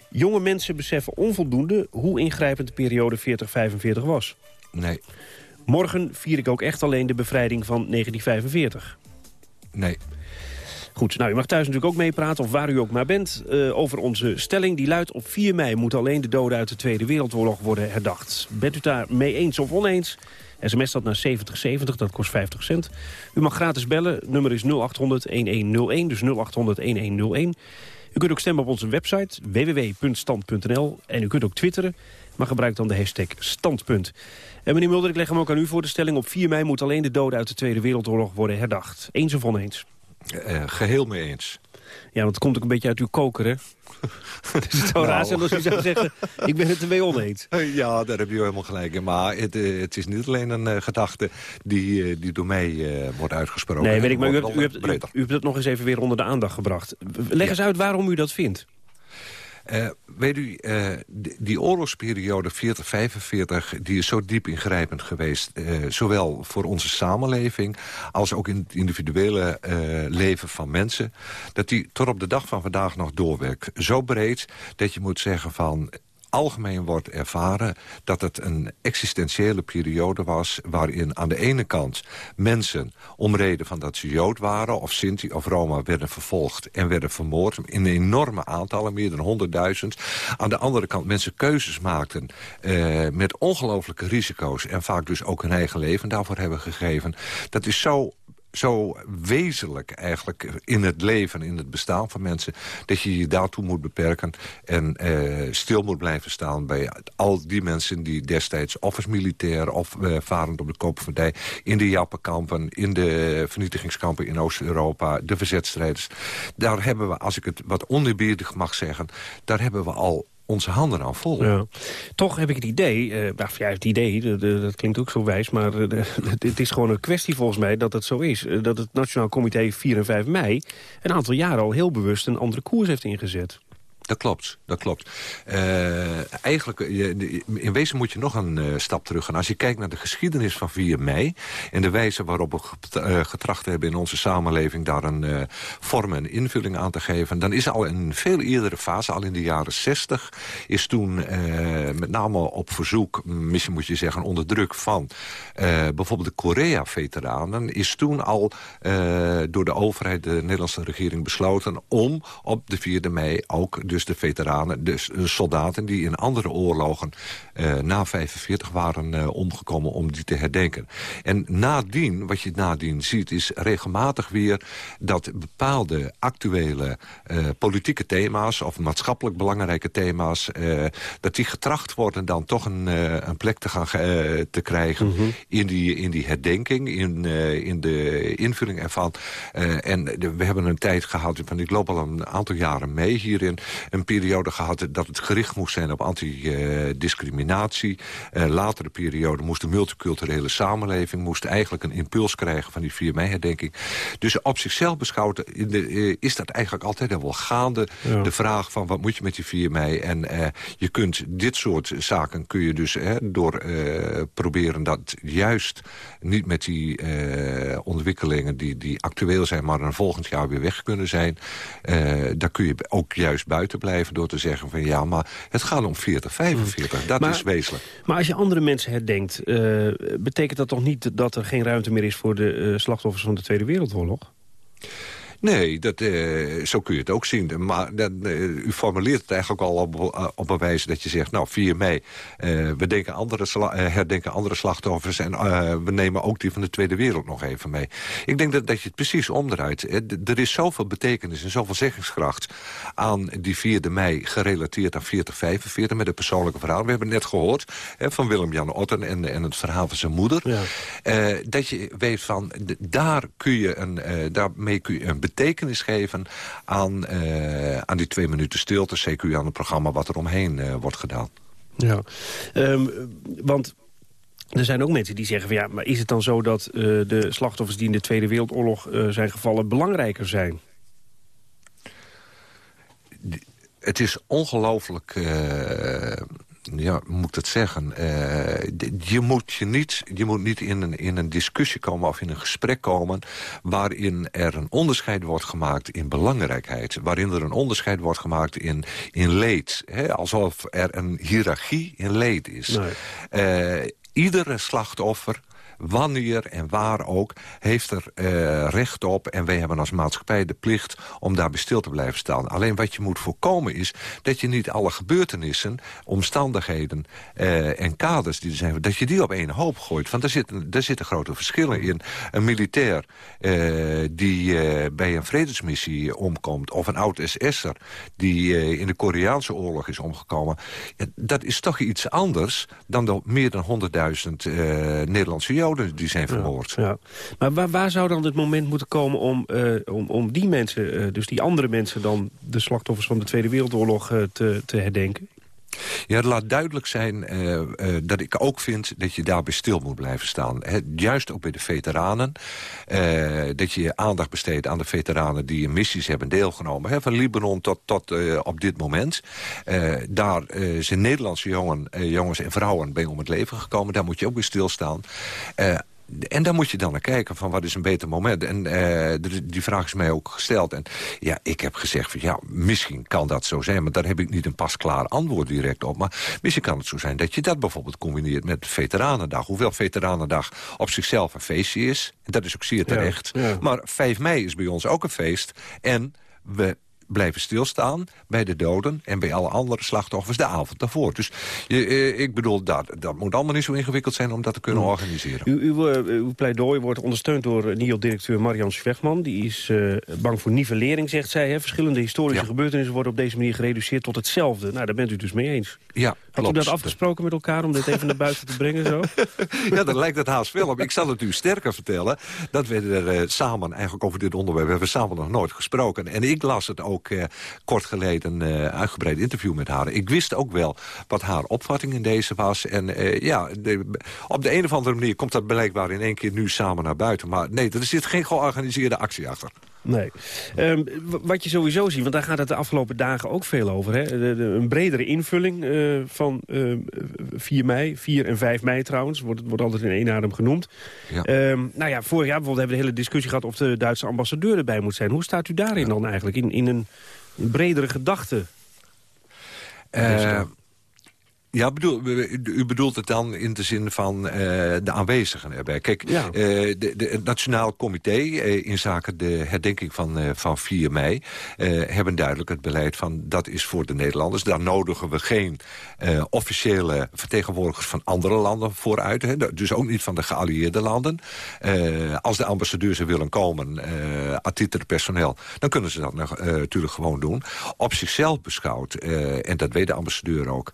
Jonge mensen beseffen onvoldoende hoe ingrijpend de periode 40-45 was. Nee. Morgen vier ik ook echt alleen de bevrijding van 1945. Nee. Goed, nou, u mag thuis natuurlijk ook meepraten, of waar u ook maar bent... Uh, over onze stelling. Die luidt op 4 mei moeten alleen de doden uit de Tweede Wereldoorlog worden herdacht. Bent u daar mee eens of oneens? SMS dat naar 7070, dat kost 50 cent. U mag gratis bellen, nummer is 0800-1101, dus 0800-1101. U kunt ook stemmen op onze website www.stand.nl en u kunt ook twitteren, maar gebruik dan de hashtag standpunt. En meneer Mulder, ik leg hem ook aan u voor de stelling. Op 4 mei moet alleen de doden uit de Tweede Wereldoorlog worden herdacht. Eens of oneens? Uh, geheel mee eens. Ja, want het komt ook een beetje uit uw koker, hè? dus het zou raar zijn als u zou zeggen, ik ben het ermee oneens. Ja, daar heb je helemaal gelijk in. Maar het, het is niet alleen een uh, gedachte die, die door mij wordt uitgesproken. Nee, weet ik, maar u hebt, u, hebt, u, u hebt het nog eens even weer onder de aandacht gebracht. Leg ja. eens uit waarom u dat vindt. Uh, weet u, uh, die, die, oorlogsperiode 40-45 die is zo diep ingrijpend geweest. Uh, zowel voor onze samenleving als ook in het individuele leven van mensen. Dat die tot op de dag van vandaag nog doorwerkt. Zo breed dat je moet zeggen van algemeen wordt ervaren dat het een existentiële periode was... waarin aan de ene kant mensen om reden van dat ze Jood waren... of Sinti of Roma werden vervolgd en werden vermoord... in enorme aantallen, meer dan 100.000. Aan de andere kant mensen keuzes maakten uh, met ongelooflijke risico's... en vaak dus ook hun eigen leven daarvoor hebben gegeven. Dat is zo zo wezenlijk eigenlijk in het leven, in het bestaan van mensen... dat je je daartoe moet beperken en uh, stil moet blijven staan... bij al die mensen die destijds of als militair of uh, varend op de koopvaardij... in de Jappenkampen, in de vernietigingskampen in Oost-Europa... de verzetstrijders. Daar hebben we, als ik het wat oneerbiedig mag zeggen... daar hebben we al onze handen aan vol. Toch heb ik het idee, uh, nou, ja, het idee, de, de, dat klinkt ook zo wijs... maar de, het is gewoon een kwestie volgens mij dat het zo is. Uh, dat het Nationaal Comité 4 en 5 mei... een aantal jaren al heel bewust een andere koers heeft ingezet. Dat klopt, dat klopt. Uh, eigenlijk, in wezen moet je nog een uh, stap terug gaan. Als je kijkt naar de geschiedenis van 4 mei... en de wijze waarop we getracht hebben in onze samenleving... daar een vorm en invulling aan te geven... dan is al in een veel eerdere fase, al in de jaren 60... is toen met name op verzoek, misschien moet je zeggen onder druk van... bijvoorbeeld de Korea-veteranen... is toen al door de overheid, de Nederlandse regering besloten... om op de 4e mei ook... Dus dus de veteranen, dus de soldaten die in andere oorlogen na 45 waren uh, omgekomen om die te herdenken. En nadien, wat je nadien ziet, is regelmatig weer dat bepaalde actuele uh, politieke thema's of maatschappelijk belangrijke thema's, dat die getracht worden dan toch een, een plek te gaan te krijgen mm -hmm. in, die, in die herdenking, in, in de invulling ervan. en de, we hebben een tijd gehad, ik loop al een aantal jaren mee hierin, een periode gehad dat het gericht moest zijn op antidiscriminatie. Uh, latere periode moest de multiculturele samenleving... moest eigenlijk een impuls krijgen van die 4 mei-herdenking. Dus op zichzelf beschouwd in de, uh, is dat eigenlijk altijd wel gaande. Ja. De vraag van wat moet je met die 4 mei? En uh, je kunt dit soort zaken kun je dus door proberen dat juist niet met die ontwikkelingen die, die actueel zijn... maar een volgend jaar weer weg kunnen zijn. daar kun je ook juist buiten blijven door te zeggen van ja, maar het gaat om 40, 45. Dat maar, is Maar als je andere mensen herdenkt, uh, betekent dat toch niet dat er geen ruimte meer is voor de uh, slachtoffers van de Tweede Wereldoorlog? Nee, dat, uh, zo kun je het ook zien. Maar uh, u formuleert het eigenlijk al op, uh, op een wijze dat je zegt... nou, 4 mei, we denken andere herdenken andere slachtoffers... en we nemen ook die van de Tweede Wereld nog even mee. Ik denk dat, dat je het precies omdraait. er is zoveel betekenis en zoveel zeggingskracht... aan die 4 mei gerelateerd aan 4045 met het persoonlijke verhaal. We hebben net gehoord hè, van Willem-Jan Otten en, en het verhaal van zijn moeder. Ja. dat je weet van, daar kun je een, daarmee kun je een betekenis geven aan, uh, aan die twee minuten stilte. CQ aan het programma wat er omheen uh, wordt gedaan. Ja, um, want er zijn ook mensen die zeggen van ja, maar is het dan zo dat uh, de slachtoffers die in de Tweede Wereldoorlog zijn gevallen belangrijker zijn? Het is ongelooflijk ja, moet ik dat zeggen? Uh, je, moet je, niet, je moet niet in een, in een discussie komen of in een gesprek komen... waarin er een onderscheid wordt gemaakt in belangrijkheid. Waarin er een onderscheid wordt gemaakt in, in leed. Hè? Alsof er een hiërarchie in leed is. Nee. Uh, iedere slachtoffer wanneer en waar ook, heeft er recht op. En wij hebben als maatschappij de plicht om daar bij stil te blijven staan. Alleen wat je moet voorkomen is dat je niet alle gebeurtenissen, omstandigheden en kaders die er zijn, dat je die op één hoop gooit. Want daar zitten, daar zitten grote verschillen in. Een militair die bij een vredesmissie omkomt, of een oud-SS'er die in de Koreaanse oorlog is omgekomen... dat is toch iets anders dan de meer dan 100.000 uh, Nederlandse Joden die zijn vermoord. Ja, Maar waar, waar, zou dan het moment moeten komen om, uh, om, om die mensen, uh, dus die andere mensen... dan de slachtoffers van de Tweede Wereldoorlog te, te herdenken? Ja, laat duidelijk zijn uh, uh, dat ik ook vind dat je daarbij stil moet blijven staan. Juist ook bij de veteranen. Uh, dat je aandacht besteedt aan de veteranen die in missies hebben deelgenomen. Van Libanon tot, tot op dit moment. daar zijn Nederlandse jongen, jongens en vrouwen bij om het leven gekomen. Daar moet je ook bij stilstaan en daar moet je dan naar kijken van wat is een beter moment. En uh, die vraag is mij ook gesteld. En ja, ik heb gezegd van ja, misschien kan dat zo zijn. Maar daar heb ik niet een pasklaar antwoord direct op. Maar misschien kan het zo zijn dat je dat bijvoorbeeld combineert met Veteranendag. Hoewel Veteranendag op zichzelf een feestje is. En dat is ook zeer terecht. Ja, ja. Maar 5 mei is bij ons ook een feest. En we blijven stilstaan bij de doden... en bij alle andere slachtoffers de avond daarvoor. Dus je, eh, ik bedoel, dat, dat moet allemaal niet zo ingewikkeld zijn... om dat te kunnen organiseren. U, uw, uh, uw pleidooi wordt ondersteund door NIO-directeur Marian Schwegman. Die is uh, bang voor nivellering, zegt zij. Hè? Verschillende historische ja. gebeurtenissen worden op deze manier gereduceerd tot hetzelfde. Nou, daar bent u dus mee eens. Ja, Had u dat afgesproken met elkaar om dit even naar buiten te brengen? Zo? ja, dat lijkt het haast wel op. Ik zal het u sterker vertellen... dat we er samen, eigenlijk over dit onderwerp... hebben we samen nog nooit gesproken. En ik las het ook ook uh, kort geleden een uh, uitgebreid interview met haar. Ik wist ook wel wat haar opvatting in deze was. En uh, ja, op de een of andere manier komt dat blijkbaar in één keer nu samen naar buiten. Maar nee, er zit geen georganiseerde actie achter. Nee. Um, wat je sowieso ziet, want daar gaat het de afgelopen dagen ook veel over. Hè? De, de, een bredere invulling uh, van uh, 4 mei, 4 en 5 mei trouwens. Wordt, wordt altijd in één adem genoemd. Ja. Um, nou ja, vorig jaar bijvoorbeeld hebben we de hele discussie gehad... of de Duitse ambassadeur erbij moet zijn. Hoe staat u daarin ja. dan eigenlijk? In, in een, een bredere gedachte? Uh, ja, bedoel, u bedoelt het dan in de zin van uh, de aanwezigen erbij. Kijk, ja. uh, de, de, het Nationaal Comité uh, in zaken de herdenking van, van 4 mei... hebben duidelijk het beleid van dat is voor de Nederlanders. Daar nodigen we geen officiële vertegenwoordigers van andere landen voor uit. Hè, dus ook niet van de geallieerde landen. als de ambassadeurs er willen komen, uh, personeel... dan kunnen ze dat natuurlijk gewoon doen. Op zichzelf beschouwd, en dat weet de ambassadeur ook...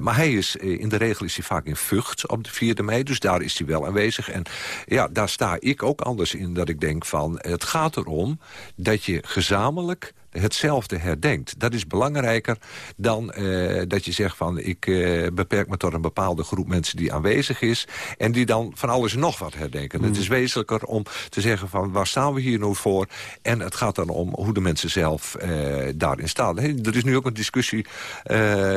maar maar hij is, in de regel is hij vaak in Vught op de 4e mei. Dus daar is hij wel aanwezig. En ja, daar sta ik ook anders in dat ik denk van... het gaat erom dat je gezamenlijk hetzelfde herdenkt. Dat is belangrijker dan uh, dat je zegt van... ik uh, beperk me tot een bepaalde groep mensen die aanwezig is... en die dan van alles nog wat herdenken. Mm. Het is wezenlijker om te zeggen van waar staan we hier nou voor... en het gaat dan om hoe de mensen zelf uh, daarin staan. Er is nu ook een discussie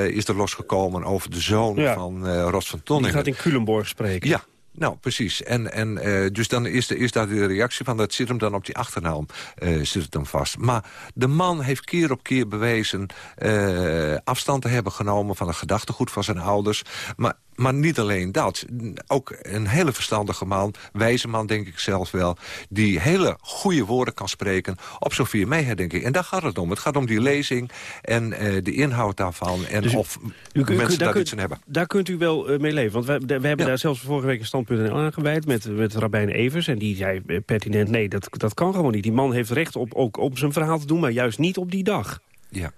is er losgekomen over de zoon ja. van Ros van Tonningen. Die gaat in Culemborg spreken. Ja, nou, precies. En, en uh, dus dan is, de, is daar de reactie van... dat zit hem dan op die achternaam uh, zit het hem vast. Maar de man heeft keer op keer bewezen... Uh, afstand te hebben genomen van een gedachtegoed van zijn ouders. Maar maar niet alleen dat. Ook een hele verstandige man, wijze man denk ik zelf wel... die hele goede woorden kan spreken op zo'n 4 mei herdenking. En daar gaat het om. Het gaat om die lezing en uh, de inhoud daarvan. En dus of u, u, mensen daar, daar iets aan hebben. Daar kunt u wel uh, mee leven. Want we, we hebben ja. daar zelfs vorige week een standpunt aangeweid... met, met Rabijn Evers. En die zei pertinent, nee, dat, dat kan gewoon niet. Die man heeft recht op, ook op zijn verhaal te doen, maar juist niet op die dag. Ja,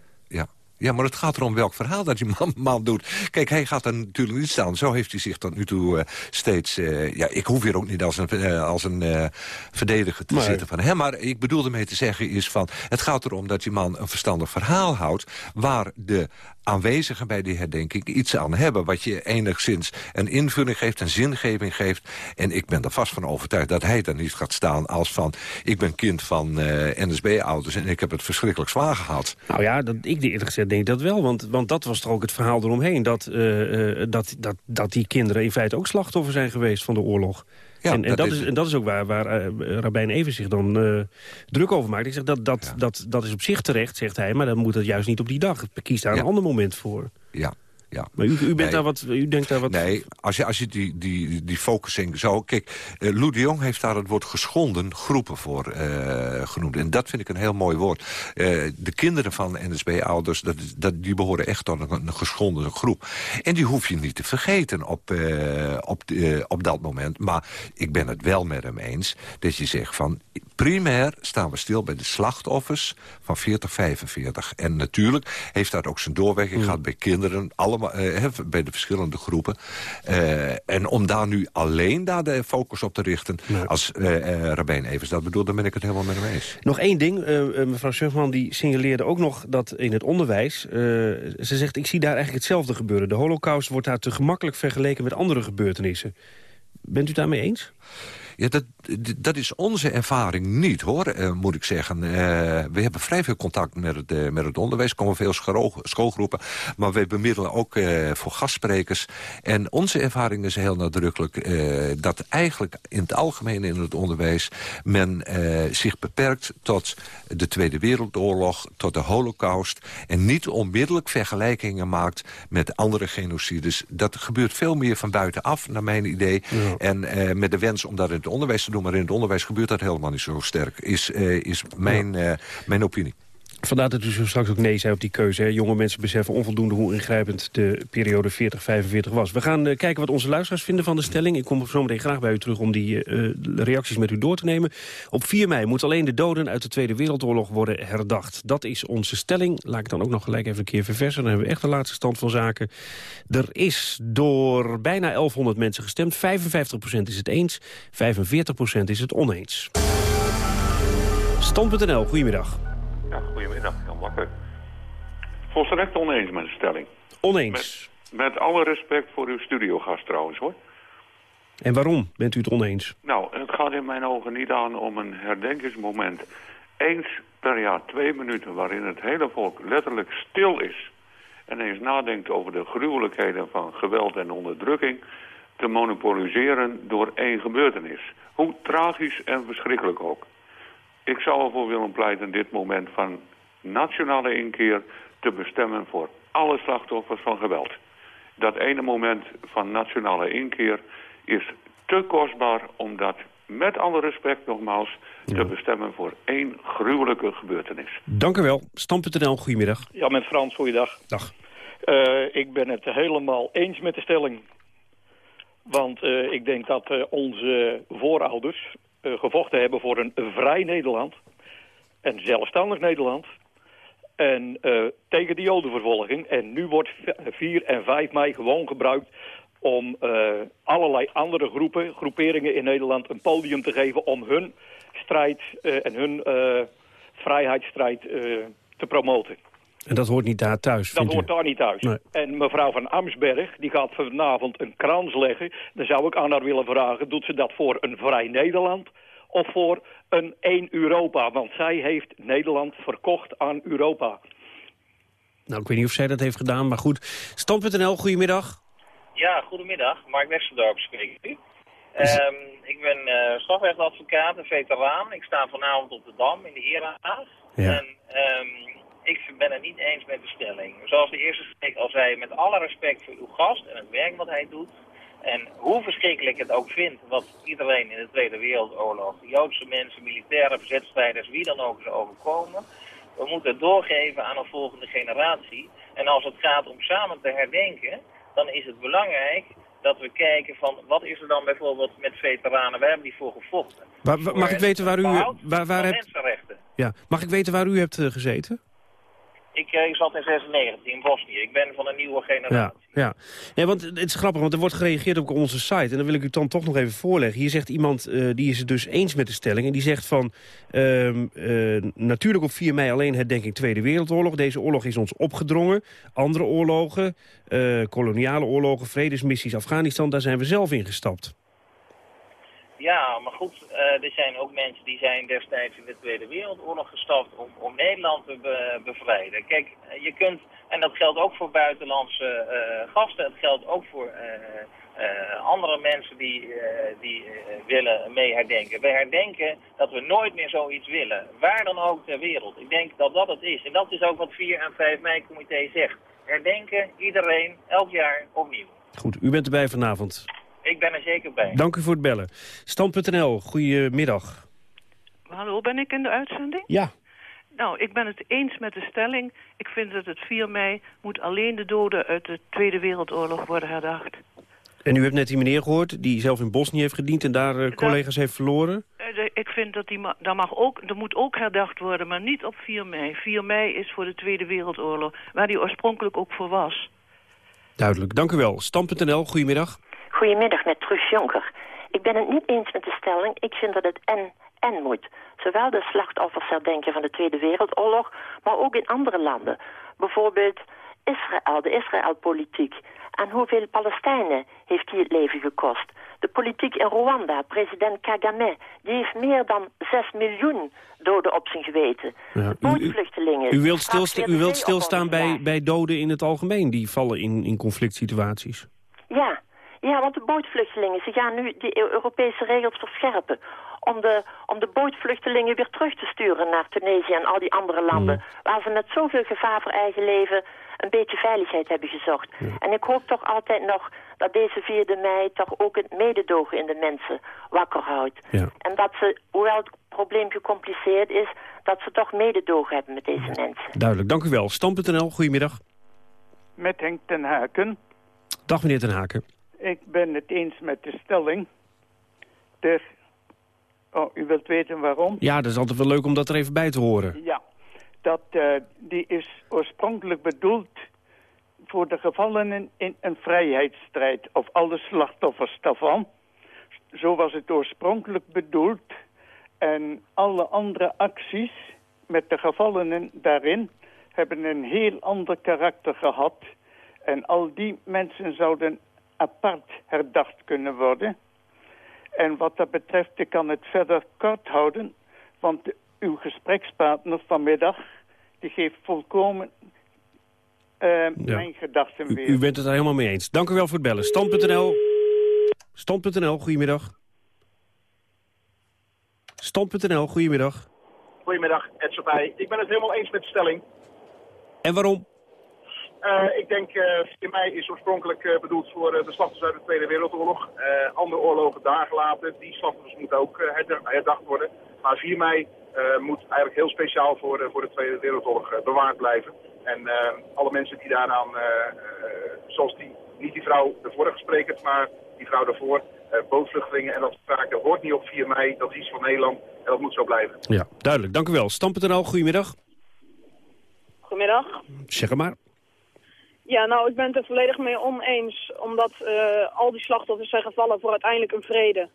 ja. Maar het gaat erom welk verhaal dat die man, man doet. Kijk, hij gaat er natuurlijk niet staan. Zo heeft hij zich tot nu toe uh, steeds... Uh, ja, ik hoef hier ook niet als een, uh, als een verdediger te maar... zitten van hem. Maar ik bedoel ermee te zeggen is van... het gaat erom dat die man een verstandig verhaal houdt... waar de aanwezigen bij die herdenking iets aan hebben... wat je enigszins een invulling geeft, een zingeving geeft. En ik ben er vast van overtuigd dat hij daar niet gaat staan als van... ik ben kind van uh, NSB-ouders en ik heb het verschrikkelijk zwaar gehad. Nou ja, dat, ik eerlijk gezegd denk dat wel. Want, want dat was toch ook het verhaal eromheen. Dat, uh, dat, dat, dat die kinderen in feite ook slachtoffer zijn geweest van de oorlog. Ja, en, en, dat, dat is, en dat is ook waar, waar uh, Rabijn Even zich dan uh, druk over maakt. Ik zeg, dat, dat, ja. dat, dat is op zich terecht, zegt hij, maar dan moet het juist niet op die dag. Kies daar ja. een ander moment voor. Ja, ja. Maar u, u, bent Nee. daar wat, u denkt daar wat... Nee, als je, als je die, die, die focusing zo... Kijk, eh, Lou de Jong heeft daar het woord geschonden groepen voor eh, genoemd. En dat vind ik een heel mooi woord. Eh, de kinderen van NSB-ouders, dat, dat, die behoren echt tot een, een geschonden groep. En die hoef je niet te vergeten op, op, op dat moment. Maar ik ben het wel met hem eens dat je zegt van... primair staan we stil bij de slachtoffers van 40, 45. En natuurlijk heeft dat ook zijn doorwerking gehad bij kinderen... allemaal eh, bij de verschillende groepen. Eh, en om daar nu alleen daar de focus op te richten... als eh Rabijn Evers dat bedoelt, dan ben ik het helemaal met hem eens. Nog één ding, mevrouw Schuchman die signaleerde ook nog dat in het onderwijs... ze zegt, ik zie daar eigenlijk hetzelfde gebeuren. De holocaust wordt daar te gemakkelijk vergeleken met andere gebeurtenissen. Bent u daarmee eens? Ja, dat, dat is onze ervaring niet, hoor, eh, moet ik zeggen. Eh, we hebben vrij veel contact met het, eh, met het onderwijs. Er komen veel schoolgroepen. Maar we bemiddelen ook voor gastsprekers. En onze ervaring is heel nadrukkelijk... dat eigenlijk in het algemeen in het onderwijs... men zich beperkt tot de Tweede Wereldoorlog... tot de holocaust. En niet onmiddellijk vergelijkingen maakt met andere genocides. Dat gebeurt veel meer van buitenaf, naar mijn idee. En met de wens om dat in het onderwijs te doen... maar in het onderwijs gebeurt dat helemaal niet zo sterk. Is, eh, is mijn, eh, mijn opinie. Vandaar dat u zo straks ook nee zei op die keuze. Hè. Jonge mensen beseffen onvoldoende hoe ingrijpend de periode 40-45 was. We gaan eh, kijken wat onze luisteraars vinden van de stelling. Ik kom zo meteen graag bij u terug om die eh, reacties met u door te nemen. Op 4 mei moet alleen de doden uit de Tweede Wereldoorlog worden herdacht. Dat is onze stelling. Laat ik dan ook nog gelijk even een keer verversen. Dan hebben we echt de laatste stand van zaken. Er is door bijna 1100 mensen gestemd. 55% is het eens, 45% is het oneens. Stand.nl, goedemiddag. Ja, goedemiddag, Jan Bakker. Volstrekt oneens met de stelling. Oneens. Met, met alle respect voor uw studiogast trouwens, hoor. En waarom bent u het oneens? Nou, het gaat in mijn ogen niet aan om een herdenkingsmoment. Eens per jaar twee minuten waarin het hele volk letterlijk stil is... en eens nadenkt over de gruwelijkheden van geweld en onderdrukking... te monopoliseren door één gebeurtenis. Hoe tragisch en verschrikkelijk ook. Ik zou ervoor willen pleiten dit moment van nationale inkeer te bestemmen voor alle slachtoffers van geweld. Dat ene moment van nationale inkeer is te kostbaar om dat met alle respect nogmaals te bestemmen voor één gruwelijke gebeurtenis. Dank u wel. Stam.nl, goedemiddag. Ja, met Frans, goeiedag. Dag. Eh, ik ben het helemaal eens met de stelling. Want eh, ik denk dat eh, onze voorouders gevochten hebben voor een vrij Nederland. Een zelfstandig Nederland. En eh, tegen de jodenvervolging. En nu wordt v- 4 en 5 mei gewoon gebruikt om eh, allerlei andere groepen, groeperingen in Nederland een podium te geven om hun strijd eh, en hun eh, vrijheidsstrijd eh, te promoten. En dat hoort niet daar thuis, Dat u? hoort daar niet thuis. Nee. En mevrouw van Amsberg, die gaat vanavond een krans leggen. Dan zou ik aan haar willen vragen, doet ze dat voor een vrij Nederland of voor een één Europa? Want zij heeft Nederland verkocht aan Europa. Nou, ik weet niet of zij dat heeft gedaan, maar goed. Stand.nl, goedemiddag. Ja, goedemiddag. Mark Westerdorp spreek ik u. Ehm, ik ben eh strafrechtadvocaat, een veteraan. Ik sta vanavond op de Dam in de Herenhaag. Ja. En ehm, ik ben het niet eens met de stelling. Zoals de eerste spreker al zei, met alle respect voor uw gast en het werk wat hij doet. En hoe verschrikkelijk het ook vindt, wat iedereen in de Tweede Wereldoorlog, Joodse mensen, militairen, verzetstrijders, wie dan ook is overkomen. We moeten het doorgeven aan een volgende generatie. En als het gaat om samen te herdenken, dan is het belangrijk dat we kijken van wat is er dan bijvoorbeeld met veteranen. Wij hebben die voor gevochten. Waar- waar- mag ik weten waar u... Waar, waar hebt, mensenrechten. ja. Mag ik weten waar u hebt eh, gezeten? Ik, eh, ik zat in 96 in Bosnië. Ik ben van een nieuwe generatie. Ja, ja. Nee, want het is grappig, want er wordt gereageerd op onze site. En dan wil ik u dan toch nog even voorleggen. Hier zegt iemand, eh, die is het dus eens met de stelling. En die zegt van, ehm, eh, natuurlijk op 4 mei alleen herdenking Tweede Wereldoorlog. Deze oorlog is ons opgedrongen. Andere oorlogen, koloniale oorlogen, vredesmissies, Afghanistan, daar zijn we zelf in gestapt. Ja, maar goed, eh, er zijn ook mensen die zijn destijds in de Tweede Wereldoorlog gestapt om, Nederland te be- bevrijden. Kijk, eh, je kunt, en dat geldt ook voor buitenlandse eh, gasten, het geldt ook voor andere mensen die, die willen mee herdenken. We herdenken dat we nooit meer zoiets willen, waar dan ook ter wereld. Ik denk dat dat het is. En dat is ook wat 4 en 5 mei-comité zegt. herdenken iedereen elk jaar opnieuw. Goed, u bent erbij vanavond. Ik ben er zeker bij. Dank u voor het bellen. Stand.nl, goedemiddag. Hallo, ben ik in de uitzending? Ja. Nou, ik ben het eens met de stelling. Ik vind dat het 4 mei moet alleen de doden uit de Tweede Wereldoorlog worden herdacht. En u hebt net die meneer gehoord die zelf in Bosnië heeft gediend... en daar eh, collega's heeft verloren? Eh, de- Ik vind dat die ma daar mag ook, er moet ook herdacht worden, maar niet op 4 mei. 4 mei is voor de Tweede Wereldoorlog, waar die oorspronkelijk ook voor was. Duidelijk, dank u wel. Stand.nl, goedemiddag. Goedemiddag, met Truus Jonker. Ik ben het niet eens met de stelling. Ik vind dat het en en moet. Zowel de slachtoffers herdenken van de Tweede Wereldoorlog, maar ook in andere landen. Bijvoorbeeld Israël, de Israëlpolitiek. En hoeveel Palestijnen heeft die het leven gekost? De politiek in Rwanda, president Kagame, die heeft meer dan 6 miljoen doden op zijn geweten. Ja, u, u, Bootvluchtelingen. u wilt, stilsta- u wilt stilstaan bij, bij doden in het algemeen... die vallen in, in conflict situaties. Ja, ja, want de bootvluchtelingen, ze gaan nu die Eu- Europese regels verscherpen. Om de, om de bootvluchtelingen weer terug te sturen naar Tunesië en al die andere landen. Waar ze met zoveel gevaar voor eigen leven een beetje veiligheid hebben gezocht. En ik hoop toch altijd nog dat deze 4 mei toch ook het mededogen in de mensen wakker houdt. Ja. En dat ze, hoewel het probleem gecompliceerd is, dat ze toch mededogen hebben met deze mensen. Duidelijk, dank u wel. Stand.nl, goedemiddag. Met Henk ten Haken. Dag meneer Ten Haken. Ik ben het eens met de stelling. De... Oh, u wilt weten waarom? Ja, dat is altijd wel leuk om dat er even bij te horen. Ja, dat, eh, die is oorspronkelijk bedoeld voor de gevallenen in een vrijheidsstrijd... of alle slachtoffers daarvan. Zo was het oorspronkelijk bedoeld. En alle andere acties met de gevallenen daarin... hebben een heel ander karakter gehad. En al die mensen zouden apart herdacht kunnen worden... En wat dat betreft, ik kan het verder kort houden. Want uw gesprekspartner vanmiddag, die geeft volkomen eh, mijn gedachten weer. u bent het er helemaal mee eens. Dank u wel voor het bellen. Stand.nl. Stand.nl, goedemiddag. Stand.nl, goedemiddag. Goedemiddag, Ed Sorbij. Ik ben het helemaal eens met de stelling. En waarom? Eh, ik denk, eh 4 mei is oorspronkelijk eh, bedoeld voor de slachtoffers uit de Tweede Wereldoorlog. Eh, andere oorlogen daar gelaten. Die slachtoffers moeten ook eh, herda- herdacht worden. Maar 4 mei eh, moet eigenlijk heel speciaal voor, eh, voor de Tweede Wereldoorlog eh, bewaard blijven. En eh, alle mensen die daaraan, eh, eh, zoals die, niet die vrouw, de vorige spreker, maar die vrouw daarvoor, eh, bootvluchtelingen en dat soort zaken, hoort niet op 4 mei. Dat is iets van Nederland en dat moet zo blijven. Ja, duidelijk. Dank u wel. Stand.nl, goedemiddag. Goedemiddag. Zeg maar. Ja, nou, ik ben het er volledig mee oneens. Omdat eh, al die slachtoffers zijn gevallen voor uiteindelijk een vrede.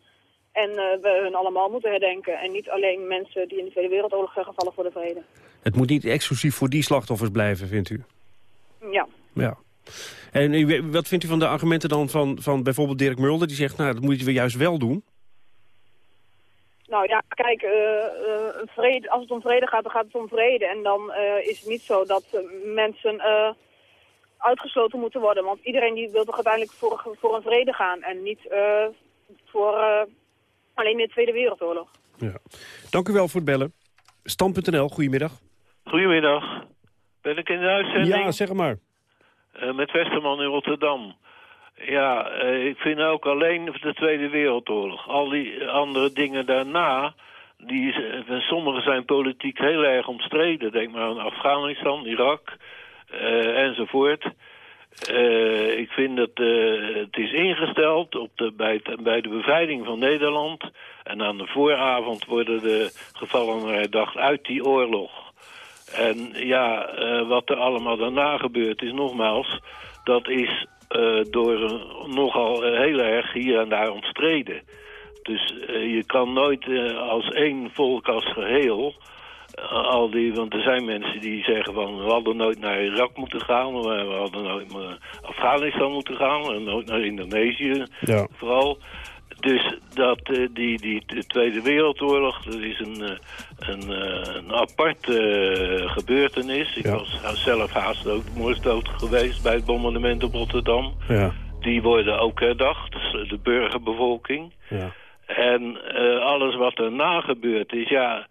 En eh, we hun allemaal moeten herdenken. En niet alleen mensen die in de Tweede Wereldoorlog zijn gevallen voor de vrede. Het moet niet exclusief voor die slachtoffers blijven, vindt u? Ja. Ja. En u- wat vindt u van de argumenten dan van, van bijvoorbeeld Dirk Mulder... die zegt, nou, dat moeten we juist wel doen? Nou ja, kijk, eh, vrede, als het om vrede gaat, dan gaat het om vrede. En dan is het niet zo dat mensen uitgesloten moeten worden. Want iedereen die wil toch uiteindelijk voor, voor een vrede gaan. En niet eh, voor eh, alleen de Tweede Wereldoorlog. Dank u wel voor het bellen. Stand.nl, goedemiddag. Goedemiddag. Ben ik in de uitzending? Ja, zeg maar. Eh, met Westerman in Rotterdam. Ja, eh, ik vind ook alleen de Tweede Wereldoorlog. Al die andere dingen daarna, die, sommige zijn politiek heel erg omstreden. Denk maar aan Afghanistan, Irak enzovoort. Eh, ik vind dat eh, het is ingesteld op de, bij, de bevrijding van Nederland. En aan de vooravond worden de gevallen herdacht uit die oorlog. En ja, eh, wat er allemaal daarna gebeurt is nogmaals... dat is eh, door nogal eh, heel erg hier en daar omstreden. Dus eh, je kan nooit eh, als één volk als geheel... al die, want er zijn mensen die zeggen van... we hadden nooit naar Irak moeten gaan... we hadden nooit naar Afghanistan moeten gaan... en nooit naar Indonesië Ja. vooral... Dus dat, eh, die, die de Tweede Wereldoorlog, dat is een, eh, een, eh, een aparte gebeurtenis. Ik was zelf haast ook moorddood geweest bij het bombardement op Rotterdam. Ja. Die worden ook herdacht, dus de burgerbevolking. Ja. En alles wat daarna gebeurd is, ja,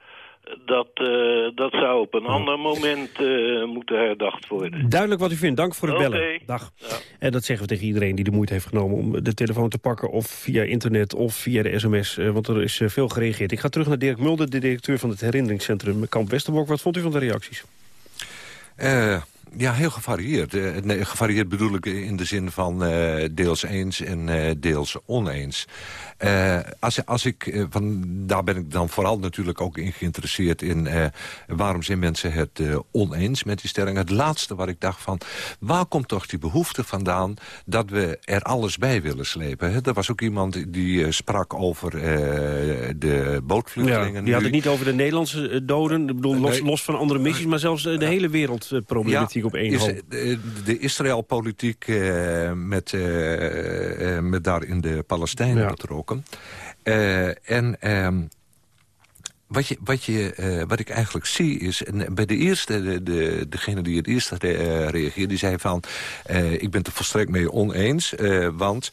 dat, eh, dat zou op een ander moment eh, moeten herdacht worden. Duidelijk wat u vindt. Dank voor het bellen. Dag. En dat zeggen we tegen iedereen die de moeite heeft genomen... om de telefoon te pakken of via internet of via de sms. eh, want er is veel gereageerd. Ik ga terug naar Dirk Mulder, de directeur van het herinneringscentrum Kamp Westerbork. Wat vond u van de reacties? Eh, ja, heel gevarieerd. Eh, nee, gevarieerd bedoel ik in de zin van eh, deels eens en eh, deels oneens. Eh, als, als ik, eh, van, daar ben ik dan vooral natuurlijk ook in geïnteresseerd in... eh, waarom zijn mensen het oneens met die stelling. Het laatste wat ik dacht van... waar komt toch die behoefte vandaan dat we er alles bij willen slepen? Hè? Er was ook iemand die sprak over de bootvluchtelingen. Ja, die had het niet over de Nederlandse doden. Ik bedoel, los, los van andere missies, maar zelfs de hele wereldproblematiek op één is, hoop. De, de Israël-politiek met, met daarin de Palestijnen Ja. betrokken. Eh, en ehm, wat, je, wat, je, eh, wat ik eigenlijk zie is... En bij de eerste, de, de, degene die het eerste re- eh, reageerde... die zei van, eh, ik ben het er volstrekt mee oneens... want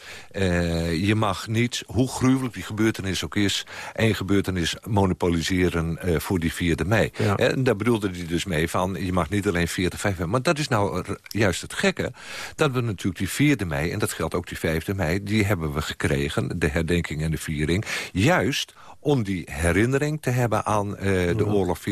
je mag niet, hoe gruwelijk die gebeurtenis ook is... één gebeurtenis monopoliseren voor die 4e mei. En daar bedoelde hij dus mee van... je mag niet alleen 4 5 mei... maar dat is nou juist het gekke... dat we natuurlijk die 4e mei, en dat geldt ook die 5e mei... die hebben we gekregen, de herdenking en de viering... juist om die herinnering te hebben aan eh, de oorlog 40-45.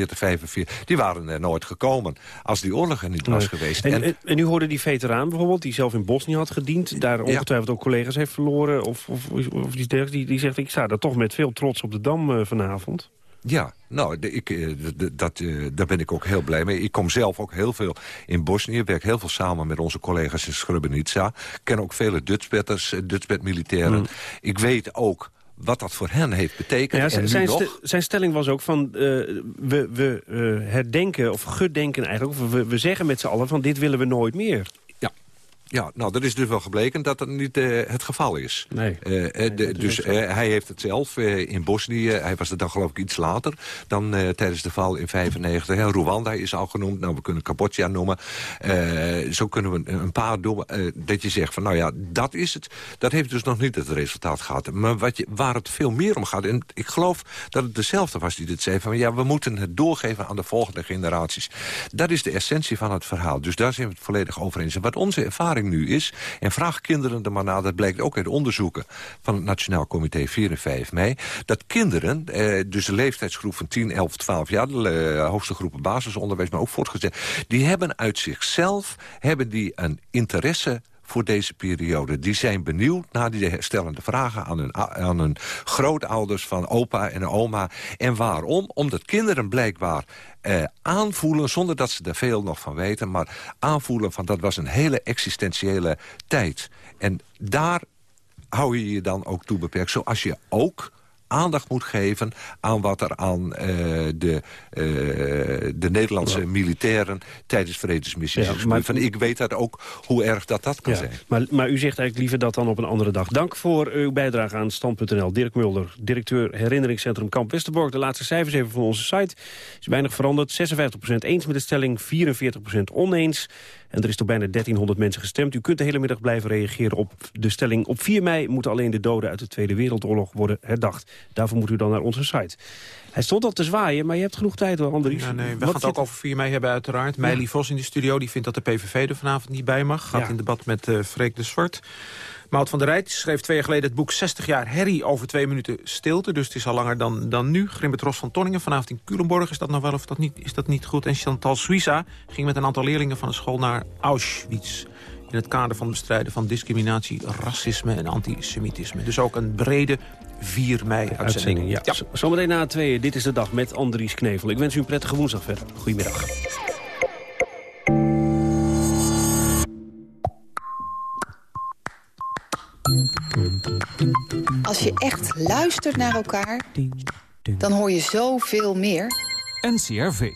Die waren er nooit gekomen als die oorlog er niet was geweest. En, En- en, en u hoorde die veteraan bijvoorbeeld, die zelf in Bosnië had gediend... daar ongetwijfeld ook collega's heeft verloren of, of, dergelijks... Die, die zegt, ik sta daar toch met veel trots op de Dam eh, vanavond. Ja, nou, ik, eh, dat, eh, daar ben ik ook heel blij mee. Ik kom zelf ook heel veel in Bosnië. werk heel veel samen met onze collega's in Srebrenica. Ken ook vele Dutchbatters, eh, Dutchbat-militairen. Hmm. Ik weet ook wat dat voor hen heeft betekend. Ja, en nu zijn, nog. zijn stelling was ook van, eh, we, we eh, herdenken of gedenken eigenlijk... of we, we zeggen met z'n allen van dit willen we nooit meer. Ja. Nou, dat is dus wel gebleken dat dat niet eh, het geval is. Nee. Eh, eh, de- dus hij heeft het zelf in Bosnië. Hij was er dan geloof ik iets later dan tijdens de val in 95. Hè. Rwanda is al genoemd. Nou, we kunnen Cambodja noemen. Zo kunnen we een, een paar doen. dat je zegt van, nou ja, dat is het. Dat heeft dus nog niet het resultaat gehad. Maar wat je, waar het veel meer om gaat... en ik geloof dat het dezelfde was die dit zei... van ja, we moeten het doorgeven aan de volgende generaties. Dat is de essentie van het verhaal. Dus daar zijn we het volledig over eens. En wat onze ervaring nu is... en vraag kinderen er maar naar, dat blijkt ook uit onderzoeken... van het Nationaal Comité 4 en 5 mei... dat kinderen, eh, dus de leeftijdsgroep van 10, 11, 12 jaar... de eh, hoogste groepen basisonderwijs, maar ook voortgezet... die hebben uit zichzelf hebben die een interesse voor deze periode. Die zijn benieuwd naar die herstellende vragen aan hun, aan hun grootouders van opa en oma. En waarom? Omdat kinderen blijkbaar eh, aanvoelen, zonder dat ze er veel nog van weten... maar aanvoelen van dat was een hele existentiële tijd. En daar hou je je dan ook toe beperkt. Zoals je ook aandacht moet geven aan wat er aan eh, de, eh, de Nederlandse militairen tijdens vredesmissies is maar- ik weet dat ook hoe erg dat dat kan zijn. maar, maar u zegt eigenlijk liever dat dan op een andere dag. Dank voor uw bijdrage aan Stand.nl. Dirk Mulder, directeur herinneringscentrum Kamp Westerbork. De laatste cijfers even van onze site. is weinig veranderd. 56% eens met de stelling, 44% oneens. En er is door bijna 1300 mensen gestemd. U kunt de hele middag blijven reageren op de stelling. Op 4 mei moeten alleen de doden uit de Tweede Wereldoorlog worden herdacht. Daarvoor moet u dan naar onze site. Hij stond al te zwaaien, maar je hebt genoeg tijd hoor, Andries. Ja, nee, we Wat gaan het ook over 4 mei hebben uiteraard. Meili Vos in de studio, die vindt dat de PVV er vanavond niet bij mag. Gaat Ja. in debat met eh Freek de Zwart. Maud van der Rijt schreef twee jaar geleden het boek 60 jaar herrie over twee minuten stilte. Dus het is al langer dan, dan nu. Grimbert Ros van Tonningen vanavond in Culemborg. Is dat nou wel of dat niet, is dat niet goed? En Chantal Suissa ging met een aantal leerlingen van de school naar Auschwitz. In het kader van het bestrijden van discriminatie, racisme en antisemitisme. Dus ook een brede 4 mei-uitzending. Uitzending, ja. Z- Zometeen na tweeën, dit is de dag met Andries Knevel. Ik wens u een prettige woensdag verder. Goedemiddag. Als je echt luistert naar elkaar, dan hoor je zoveel meer. NCRV.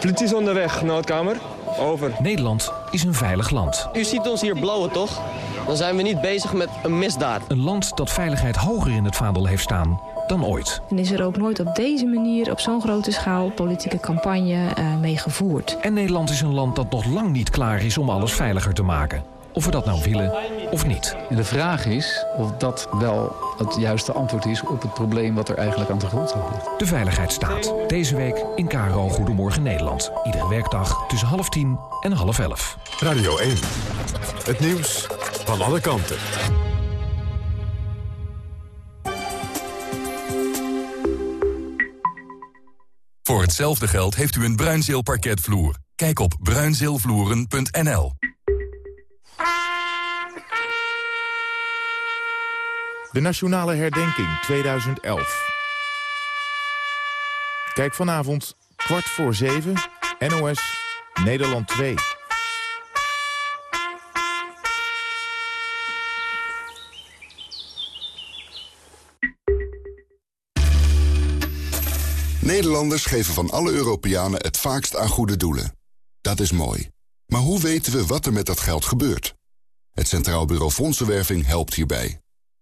Politie is onderweg, noodkamer. Over. Nederland is een veilig land. U ziet ons hier blauwen, toch? Dan zijn we niet bezig met een misdaad. Een land dat veiligheid hoger in het vaandel heeft staan dan ooit. En is er ook nooit op deze manier, op zo'n grote schaal, politieke campagne uh, mee gevoerd. En Nederland is een land dat nog lang niet klaar is om alles veiliger te maken. Of we dat nou willen of niet. En de vraag is of dat wel het juiste antwoord is op het probleem wat er eigenlijk aan de grondslag ligt. De Veiligheidsstaat. Deze week in KRO Goedemorgen Nederland. Iedere werkdag tussen half tien en half elf. Radio 1. Het nieuws van alle kanten. Voor hetzelfde geld heeft u een Bruinzeel parketvloer. Kijk op bruinzeelvloeren.nl. De Nationale Herdenking 2011. Kijk vanavond kwart voor zeven, NOS, Nederland 2. Nederlanders geven van alle Europeanen het vaakst aan goede doelen. Dat is mooi. Maar hoe weten we wat er met dat geld gebeurt? Het Centraal Bureau Fondsenwerving helpt hierbij.